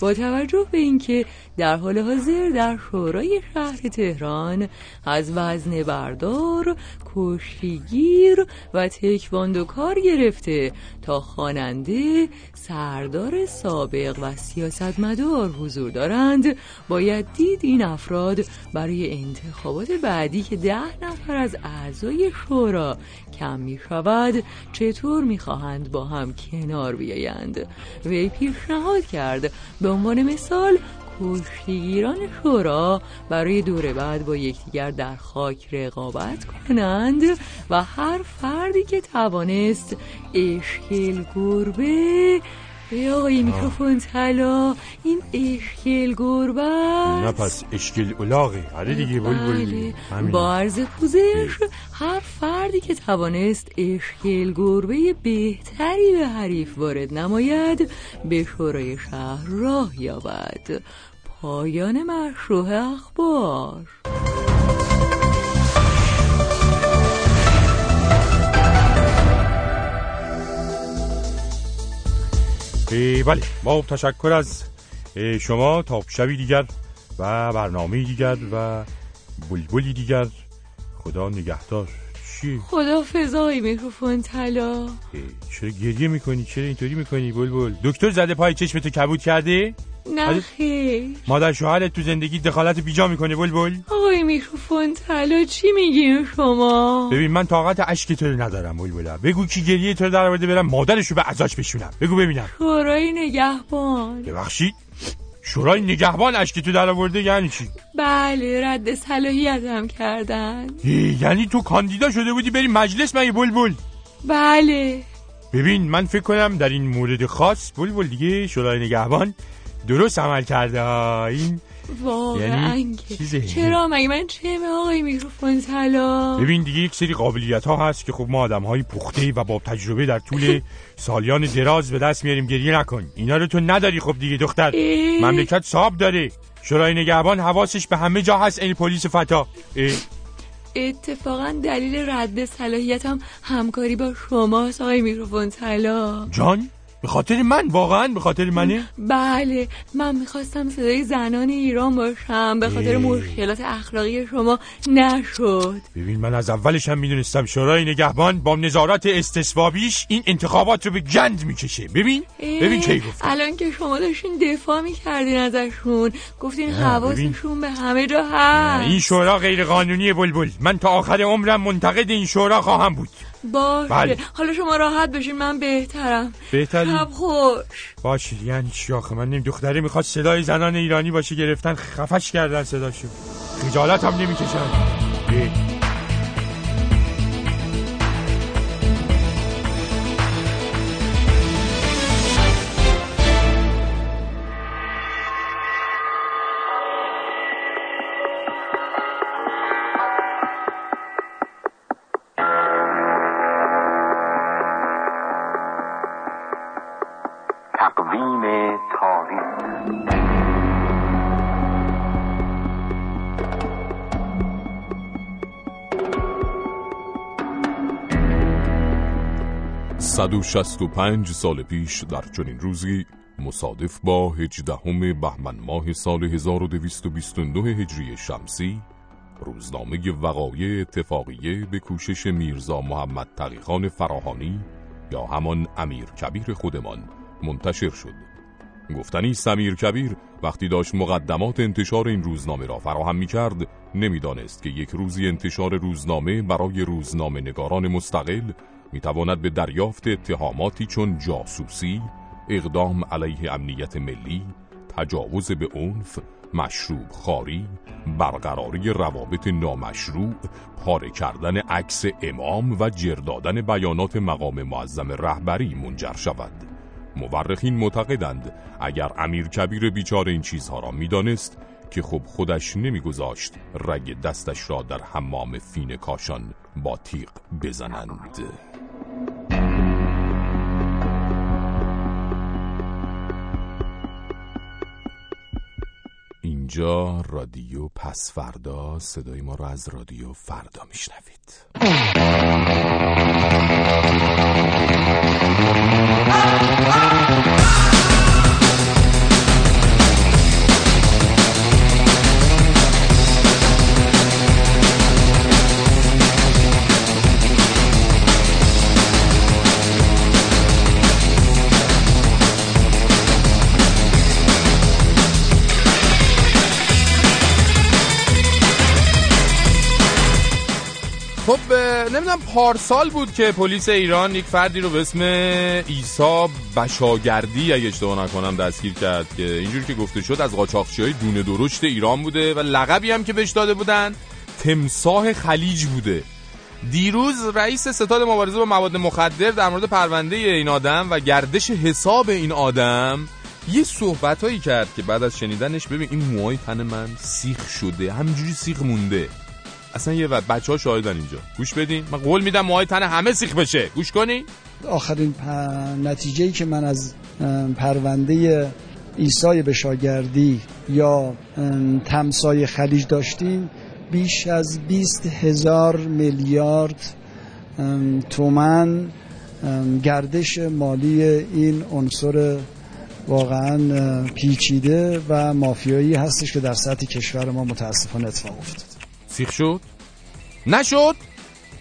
Speaker 28: با توجه به اینکه در حال حاضر در شورای شهر تهران از وزن بردار کشتیگیر و تکواندو کار گرفته تا خواننده سردار سابق و سیاستمدار حضور دارند. باید دید این افراد برای انتخابات بعدی که ده نفر از اعضای شورا کم می شود چطور می خواهند با هم کنار بیایند. وی پیشنهاد کرد به عنوان مثال کشتیگیران شورا برای دوره بعد با یکدیگر در خاک رقابت کنند و هر فردی که توانست اشکل گربه ای آقای میکروفون طلا این اشکل گربه
Speaker 27: نه پس اشکل اولاغی. آره دیگه بلبل
Speaker 28: بله. با عرض پوزش هر فردی که توانست اشکل گربه بهتری به حریف وارد نماید به شورای شهر راه یابد. پایان مشروع اخبار.
Speaker 27: بله با تشکر از شما تا شبی دیگر و برنامه دیگر و بلبلی دیگر. خدا نگهدار. چی؟
Speaker 28: خدا فضای میکروفون طلا.
Speaker 27: چرا گریه می‌کنی؟ چرا اینطوری می‌کنی بلبل؟ دکتر زده پای چشمتو کبود کرده؟
Speaker 28: نه
Speaker 27: مادر شوهرت تو زندگی دخالت بیجا می‌کنه بلبل؟
Speaker 28: آقای میکروفون طلا چی میگین شما؟
Speaker 27: ببین من طاقت اشک تو رو ندارم بلبلا بگو کی گریه تو رو در آورده برم مادرشو به ازاش بشونم. بگو ببینم.
Speaker 28: شورای نگهبان.
Speaker 27: ببخشید. شورای نگهبان اشکی تو در آورده یعنی چی؟
Speaker 28: بله رد صلاحیتم کردن.
Speaker 27: یعنی تو کاندیدا شده بودی بری مجلس مگه بلبل؟
Speaker 28: بله.
Speaker 27: ببین من فکر کنم در این مورد خاص بلبل دیگه شورای نگهبان درست عمل کرده این
Speaker 28: واقعا یعنی چرا؟ مگه من چه آقای میکروفون طلا
Speaker 27: ببین دیگه یک سری قابلیت ها هست که خب ما آدم های پخته و با تجربه در طول سالیان دراز به دست میاریم. گریه نکن. اینا رو تو نداری خب دیگه دختر. مملکت صاحب داره. شورای نگهبان حواسش به همه جا هست این پلیس فتا.
Speaker 28: اتفاقا دلیل رد صلاحیتم همکاری با شما آقای میکروفون طلا
Speaker 27: جان؟ به خاطر من؟ واقعا به خاطر منه
Speaker 28: بله من می‌خواستم صدای زنان ایران باشم به خاطر مشکلات اخلاقی شما نشد.
Speaker 27: ببین من از اولش هم می‌دونستم شورای نگهبان با نظارت استصوابیش این انتخابات رو به گند می‌کشه. ببین ببین کی گفت
Speaker 28: الان که شما داشتین دفاع می‌کردین ازشون گفتین حواسشون به همه جا هست
Speaker 27: این شورا غیر قانونی بلبل. من تا آخر عمرم منتقد این شورا خواهم بود.
Speaker 28: باشه. بله. حالا شما راحت بشین من بهترم.
Speaker 27: بهتری
Speaker 28: شب خوش.
Speaker 27: باشه یعنی چی آخه؟ من نیم دختری می‌خواد صدای زنان ایرانی باشه گرفتن خفش کردن صداشو. خجالت هم نمی‌کشن.
Speaker 2: پنج سال پیش در چنین روزی مصادف با هجدهم بهمن ماه سال 1222 هجری شمسی روزنامه وقایع اتفاقیه به کوشش میرزا محمد تقیخان فراهانی یا همان امیر کبیر خودمان منتشر شد. گفتنی سمیر کبیر وقتی داشت مقدمات انتشار این روزنامه را فراهم می کرد نمی‌دانست که یک روزی انتشار روزنامه برای روزنامه نگاران مستقل می‌تواند به دریافت اتهاماتی چون جاسوسی، اقدام علیه امنیت ملی، تجاوز به عنف، مشروب خاری، برقراری روابط نامشروع، پاره کردن عکس امام و جردادن بیانات مقام معظم رهبری منجر شود. مورخین معتقدند اگر امیر کبیر بیچاره این چیزها را می‌دانست
Speaker 29: که خب خودش نمیگذاشت رگ دستش را در حمام فین کاشان با تیغ بزنند اینجا رادیو پس فردا صدای ما را از رادیو فردا میشنوید.
Speaker 2: پارسال بود که پلیس ایران یک فردی رو به اسم ایسا بشاگردی اگه اشتباه نکنم دستگیر کرد که اینجور که گفته شد از قاچاقچی های دونه درشت ایران بوده و لقبی هم که بهش داده بودن تمساه خلیج بوده. دیروز رئیس ستاد مبارزه با مواد مخدر در مورد پرونده این آدم و گردش حساب این آدم یه صحبت هایی کرد که بعد از شنیدنش ببین این موهای تن من سیخ شده همینجوری سیخ مونده. اصلا یه بچه ها شاهدن اینجا. گوش بدین. من قول میدم موهای تن همه سیخ بشه. گوش کنی؟
Speaker 26: آخرین نتیجه که من از پرونده ایسای بشاگردی یا تمسای خلیج داشتیم بیش از 20 هزار میلیارد تومن گردش مالی این عنصر واقعا پیچیده و مافیایی هستش که در سطح کشور ما متاسفانه اتفاق افتاد.
Speaker 2: سیخ شد؟ نشد؟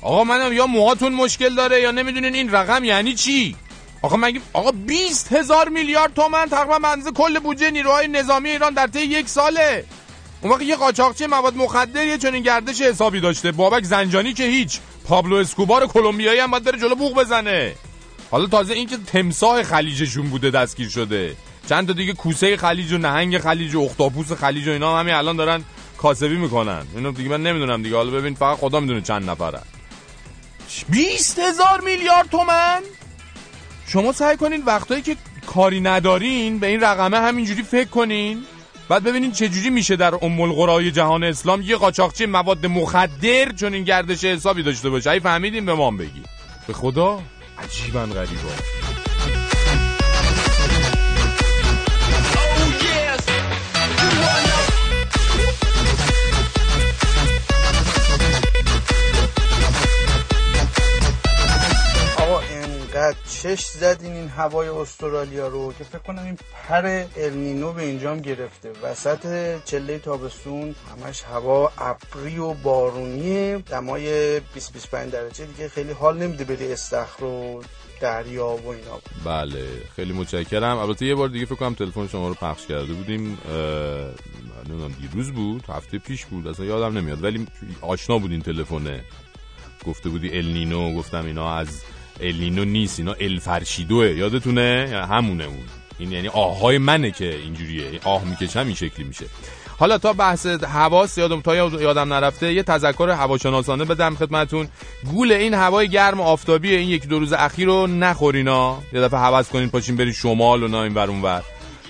Speaker 2: آقا منم یا موهاتون مشکل داره یا نمی‌دونین این رقم یعنی چی؟ آقا مگه آقا 20 هزار میلیارد تومن تقریبا منزه کل بودجه نیروهای نظامی ایران در طی یک ساله. اون وقت یه قاچاقچی مواد مخدر یه چنین گردش حسابی داشته. بابک زنجانی که هیچ. پابلو اسکوبار کلمبیایی هم باید بره جلو بوق بزنه. حالا تازه این که تمساه خلیجشون بوده دستگیر شده. چند تا دیگه کوسه خلیج و نهنگ خلیج و اختاپوس خلیج و اینا هم همین الان دارن کاسبی می‌کنن. اینو دیگه من نمی‌دونم دیگه. حالا ببین فقط خدا می‌دونه چند نفرن. 20 هزار میلیارد تومن؟ شما سعی کنین وقتایی که کاری ندارین به این رقمه همینجوری فکر کنین. بعد ببینین چه جوری میشه در ام القرای جهان اسلام یه قاچاقچی مواد مخدر چون این گردش حسابی داشته باشه. ای فهمیدین به ما بگی. به خدا؟ عجیبا غریبا.
Speaker 30: انقدر چش زدین این هوای استرالیا رو که فکر کنم این پر النینو به اینجام گرفته. وسط چله تابستون همش هوا ابری و بارونیه. دمای 20 25 درجه دیگه خیلی حال نمیده بری استخر و دریا و اینا.
Speaker 2: بله خیلی متشکرم. البته یه بار دیگه فکر کنم تلفن شما رو پخش کرده بودیم. نمی‌دونم دیروز بود هفته پیش بود اصلا یادم نمیاد. ولی آشنا بود این تلفنه گفته بودی النینو گفتم اینا از النینو نیست اینا الفرشیدوه یادتونه؟ یا همونه اون. این یعنی آهای منه که اینجوریه. آه می‌کشم این شکلی میشه. حالا تا بحث حواس یادم تا یادم نرفته یه تذکر هواشناسانه بدم خدمتون گول این هوای گرم و آفتابی این یک دو روز اخیر رو نخورینا یه دفعه حواس کنین پاشین برین شمال و نه این ور اون ور.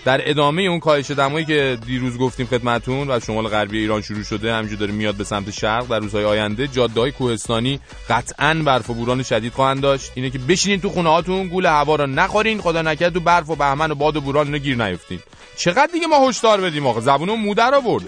Speaker 2: در ادامه اون کاهش دمایی که دیروز گفتیم خدمتون و شمال غربی ایران شروع شده همینجور داره میاد به سمت شرق در روزهای آینده جاده‌های کوهستانی قطعا برف و بوران شدید خواهند داشت. اینه که بشینین تو خونه هاتون گول هوا رو نخورین خدا نکرد تو برف و بهمن و باد و بوران اینا گیر نیفتین. چقدر دیگه ما هشدار بدیم آخه زبونمون مودر آورد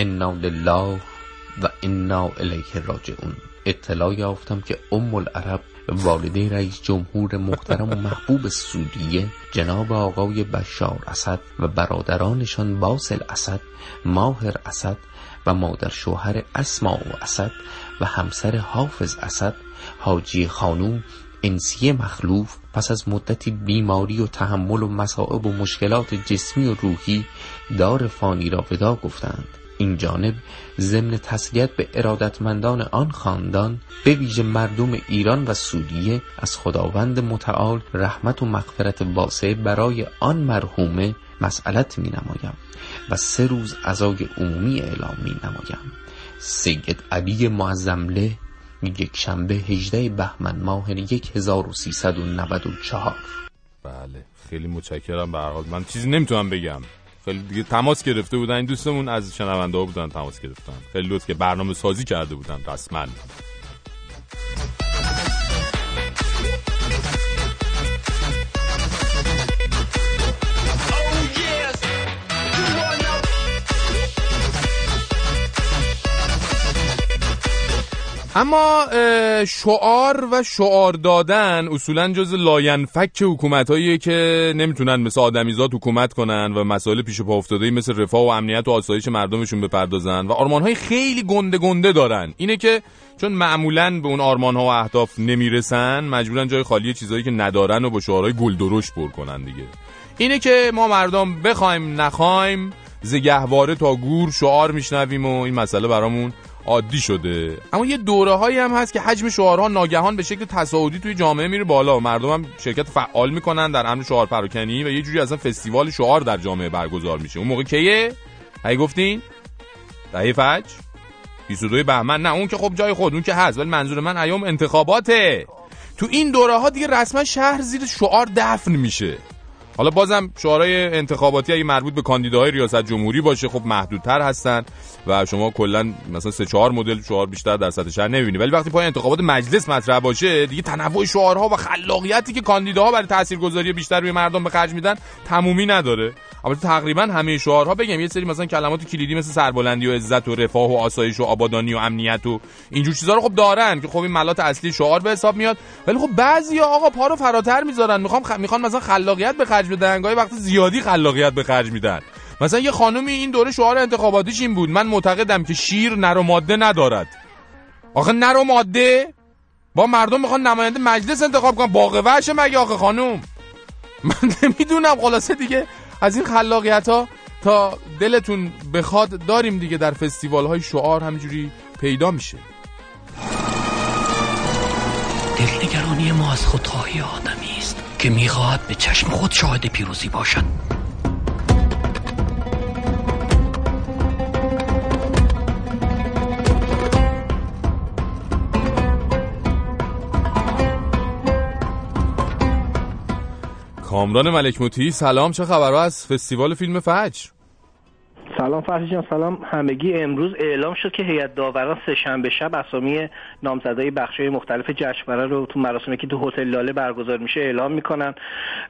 Speaker 31: انا لله و انا الیه راجعون. اطلاع یافتم که ام العرب والده رئیس جمهور محترم و محبوب سوریه جناب آقای بشار اسد و برادرانشان باسل اسد ماهر اسد و مادر شوهر اسما و اسد و همسر حافظ اسد حاجی خانوم انسیه مخلوف پس از مدتی بیماری و تحمل و مسائب و مشکلات جسمی و روحی دار فانی را ودا گفتند. این جانب ضمن تسلیت به ارادتمندان آن خاندان به ویژه مردم ایران و سوریه از خداوند متعال رحمت و مغفرت واسعه برای آن مرحومه مسئلت می نمایم و سه روز عزای عمومی اعلام می نمایم سید علی معظمله یک شنبه 18 بهمن ماه 1394
Speaker 2: بله خیلی متشکرم به من چیزی نمی‌تونم بگم. خیلی دیگه تماس گرفته بودن. این دوستمون از شنونده ها بودن تماس گرفتن. خیلی لطف که برنامه سازی کرده بودن. رسما. اما شعار و شعار دادن اصولا جز لاینفک حکومت که نمی‌تونن مثل آدمیزاد حکومت کنن و مسائل پیش پا افتاده مثل رفاه و امنیت و آسایش مردمشون بپردازن و آرمان های خیلی گنده گنده دارن. اینه که چون معمولا به اون آرمان ها و اهداف نمی‌رسن مجبورن جای خالی چیزایی که ندارن و با شعارهای گل درشت پر کنن دیگه. اینه که ما مردم بخوایم نخوایم زگهواره تا گور شعار میشنویم و این مسئله برامون عادی شده. اما یه دوره هایی هم هست که حجم شعارها ناگهان به شکل تصاعدی توی جامعه میره بالا. و مردم هم شرکت فعال می‌کنن در امر شعار پراکنی و یه جوری اصلا فستیوال شعار در جامعه برگزار میشه. اون موقع کیه؟ هی گفتین؟ دهه فجر 22 بهمن؟ نه اون که خب جای خود اون که هست ولی منظور من ایام انتخاباته. تو این دوره ها دیگه رسما شهر زیر شعار دفن میشه. حالا بازم شعارهای انتخاباتی اگه مربوط به کاندیداهای ریاست جمهوری باشه خب محدودتر هستن و شما کلا مثلا سه چهار مدل شعار بیشتر در سطح شهر نمی‌بینی. ولی وقتی پای انتخابات مجلس مطرح باشه دیگه تنوع شعارها و خلاقیتی که کاندیداها برای تاثیرگذاری بیشتر روی مردم به خرج میدن تمومی نداره. البته تقریبا همه شعارها بگم یه سری مثلا کلمات کلیدی مثل سربلندی و عزت و رفاه و آسایش و آبادانی و امنیت و اینجور چیزا رو خب دارن که خب این ملات اصلی شعار به حساب میاد. ولی خب بعضیا آقا پا رو فراتر می‌ذارن. می‌خوام خ... می‌خوان مثلا خلاقیت به خرج بدن. گاهی وقت زیادی خلاقیت به خرج میدن. مثلا یه خانومی این دوره شعار انتخاباتیش این بود. من معتقدم که شیر نر و ماده ندارد. آخه نر و ماده؟ با مردم می‌خوان نماینده مجلس انتخاب کنن. باقی مگه آخه خانوم؟ من نمی‌دونم. خلاصه دیگه از این خلاقیت ها تا دلتون بخواد داریم دیگه در فستیوال های شعار همینجوری پیدا میشه.
Speaker 32: دلنگرانی ما از خودخواهی آدمی است که می‌خواهد به چشم خود شاهد پیروزی باشد.
Speaker 2: کامران ملک مطیعی سلام چه خبرها؟ از فستیوال فیلم فجر.
Speaker 33: سلام فرشی جان سلام همگی. امروز اعلام شد که هیئت داوران سه شنبه شب اسامی نامزدای بخش‌های مختلف جشنواره رو تو مراسمی که تو هتل لاله برگزار میشه اعلام می‌کنن.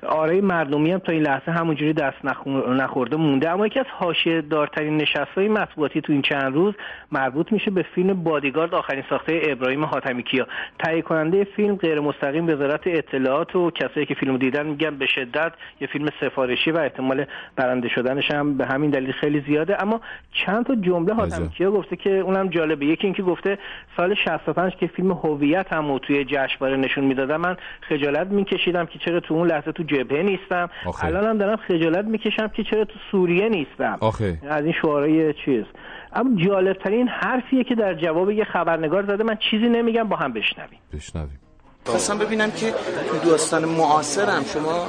Speaker 33: آره مردمی هم تا این لحظه همونجوری دست نخورده مونده. اما یکی از حاشیه دارترین نشست‌های مطبوعاتی تو این چند روز مربوط میشه به فیلم بادیگارد آخرین ساخته ابراهیم حاتمی کیا. تهیه کننده فیلم غیر مستقیم وزارت اطلاعات و کسایی که فیلم دیدن میگن به شدت یه فیلم سفارشی و احتمال برنده شدنش هم به همین دلیل خیلی زیاده. اما چند تا جمله حاتمی کیا گفته که اونم جالبه. یکی اینکه گفته سال 65 که فیلم هویت هم توی جشنواره نشون می‌دادم من خجالت میکشیدم که چرا تو اون لحظه تو جبهه نیستم. الانم دارم خجالت می‌کشم که چرا تو سوریه نیستم.
Speaker 2: آخه.
Speaker 33: از این شعارهای چیز. اما جالب ترین حرفیه که در جواب یه خبرنگار زده من چیزی نمیگم با هم بشنویم.
Speaker 2: بشنویم.
Speaker 34: خواستم ببینم که تو داستان معاصرم. شما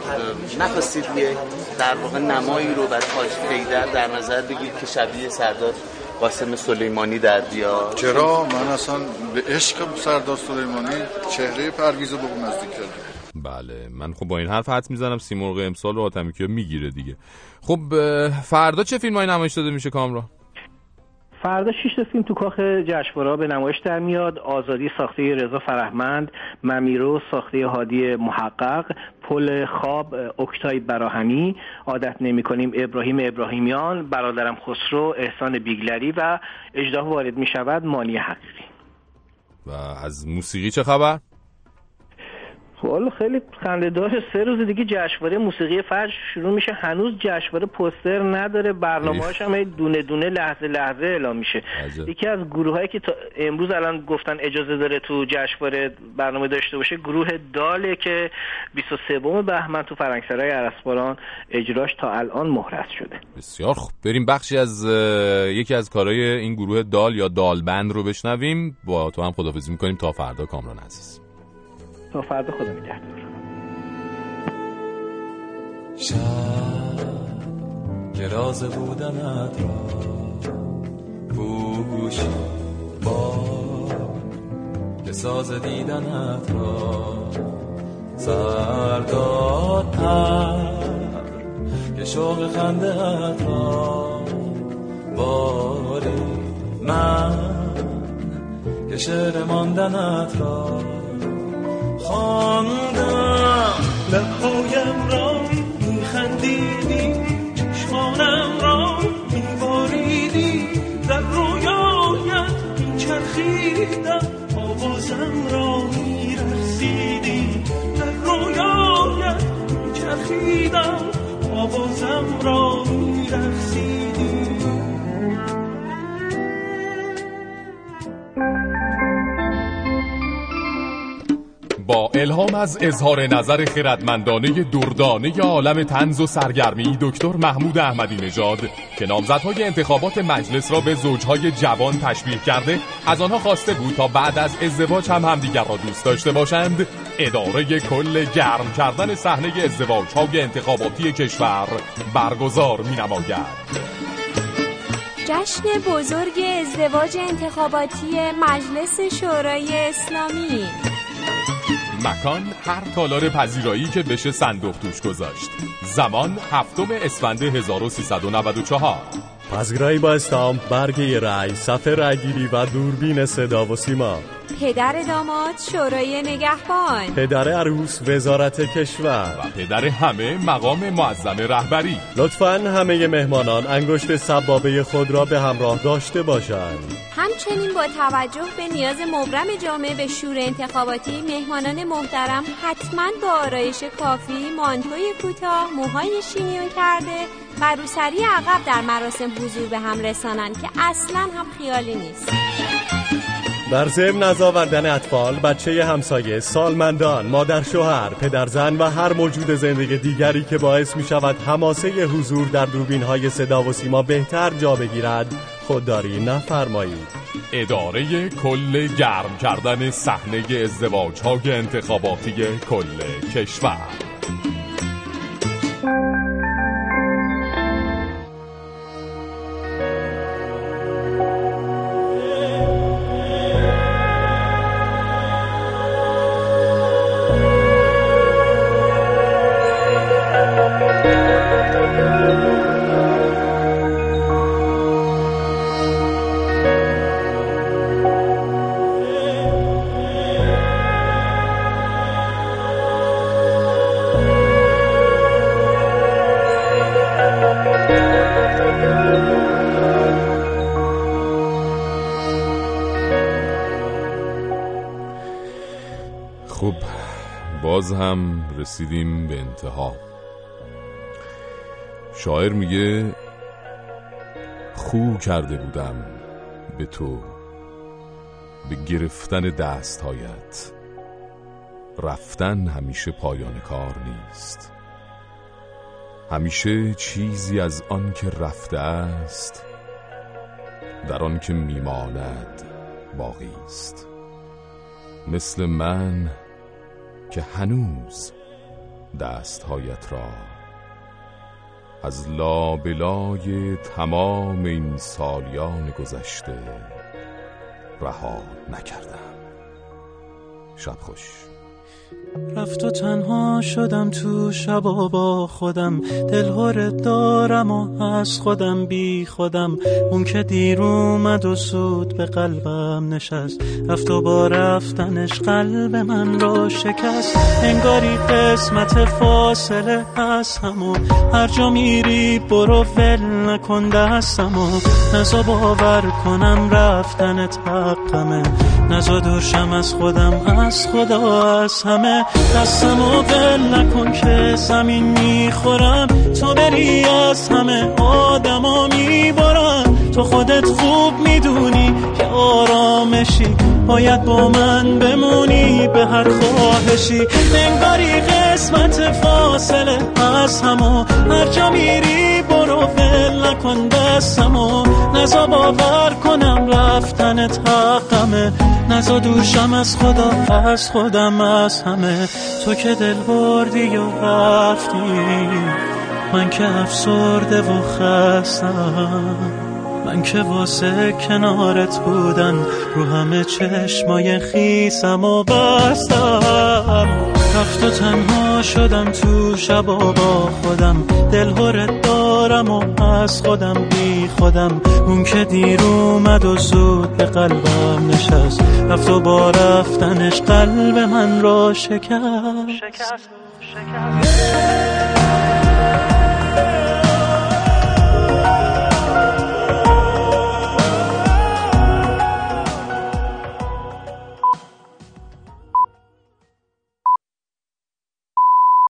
Speaker 34: نخواستید یه در واقع نمایی رو بر حاج حیدر در نظر بگیرید که شبیه سردار قاسم سلیمانی در بیاد.
Speaker 35: چرا؟ من اصلا به عشق سردار سلیمانی چهره پرویز به اون نزدیک کردم.
Speaker 2: بله من خب با این حرف حد می‌زنم. سیمرغ امسال رو حاتمی کیا می‌گیره دیگه. خب فردا چه فیلمایی نمایش داده میشه کامرا
Speaker 33: فردا شش تا فیلم تو کاخ جشنواره به نمایش در میاد. آزادی ساخته رضا فرهمند ممیرو ساخته هادی محقق پل خواب اکتای براهنی عادت نمی کنیم ابراهیم ابراهیمیان برادرم خسرو احسان بیگلری و اجداه وارد می شود مانی حقیقی.
Speaker 2: و از موسیقی چه خبر؟
Speaker 33: والا خیلی خنده داره. سه روز دیگه جشنواره موسیقی فجر شروع میشه. هنوز جشنواره پوستر نداره. برنامه‌هاش هم دونه دونه لحظه لحظه اعلام میشه. یکی از گروه هایی که تا امروز الان گفتن اجازه داره تو جشنواره برنامه داشته باشه گروه داله که 23 بهمن تو فرنگسرای عرسپاران اجراش تا الان مهرس شده.
Speaker 36: بسیار خوب. بریم بخشی از یکی از کارهای این گروه دال یا دالبند رو بشنویم. با تو هم خدافزی می‌کنیم. تا فردا کامران عزیز.
Speaker 33: تا فردا خدا نگهدار
Speaker 37: شب که راز بودنت را پوشی با که ساز دیدنت را سرداد که شوق خنده را باری من که شعر ماندنت را خواندم. لبهایم را میخندیدی چشمانم را میباریدی. در رویایت میچرخیدم آوازم را میرخسیدی در رویایت میچرخیدم آوازم را
Speaker 2: الهام از اظهار نظر خردمندانه دردانه عالم تنز و سرگرمی دکتر محمود احمدی نژاد که نامزدهای انتخابات مجلس را به زوجهای جوان تشبیه کرده از آنها خواسته بود تا بعد از ازدواج هم همدیگر را دوست داشته باشند اداره کل گرم کردن صحنه ازدواجهای انتخاباتی کشور برگزار می نماید.
Speaker 38: جشن بزرگ ازدواج انتخاباتی مجلس شورای اسلامی
Speaker 2: مکان هر تالار پذیرایی که بشه صندوق توش گذاشت. زمان هفتم اسفند 1394
Speaker 8: پذیرایی با استامپ برگه رای صفحه رایگیری و دوربین صدا و سیما.
Speaker 38: پدر داماد شورای نگهبان.
Speaker 8: پدر عروس وزارت کشور.
Speaker 2: و پدر همه مقام معظم رهبری.
Speaker 8: لطفا همه مهمانان انگشت سبابه خود را به همراه داشته باشند.
Speaker 38: همچنین با توجه به نیاز مبرم جامعه به شور انتخاباتی مهمانان محترم حتما با آرایش کافی مانتوی کوتاه موهای شینیون کرده و روسری عقب در مراسم حضور به هم رسانند که اصلا هم خیالی نیست.
Speaker 8: در ضمن نزاوردن اطفال، بچه همسایه، سالمندان، مادر شوهر، پدر زن و هر موجود زندگی دیگری که باعث می شود حماسه حضور در دوربین های صدا و سیما بهتر جا بگیرد خودداری نفرمایید.
Speaker 2: اداره کل گرم کردن صحنه ازدواج های انتخاباتی کل کشور رسیدیم به انتها. شاعر میگه خو کرده بودم به تو به گرفتن دستهایت. رفتن همیشه پایان کار نیست. همیشه چیزی از آن که رفته است در آن که میماند باقی است. مثل من که هنوز دستهایت را. از لابلای تمام این سالیان گذشته رها نکردم. شب خوش.
Speaker 37: رفت و تنها شدم تو شبا با خودم. دلهور دارم و از خودم بی خودم. اون که دیر اومد و سود به قلبم نشست. رفت و با رفتنش قلب من را شکست. انگاری قسمت فاصله هستم و هر جا میری برو ول نکن دستم و نزا باور کنم رفتن حقمه نزا دوشم از خودم از خدا از همه. همه دستم و دل نکن که زمین می‌خورم. تو بری از همه آدما می‌برم. تو خودت خوب می‌دونی که آرامشی. باید با من بمونی به هر خواهشی. انگاری قسمت فاصله از همو هر جا میری برو ول نکن دستمو. نزا باور کنم رفتن حقمه نزا دوشم از خدا از خودم از همه. تو که دل بردی و رفتی من که افسرده و خستم. من که واسه کنارت بودن رو همه چشمای خیسم و بستم. رفت و تنها شدم تو شبا با خودم دل دارم و از خودم بی خودم اون که دیر اومد و زود به قلبم نشست رفت و با رفتنش قلب من را شکست, شکست. شکست.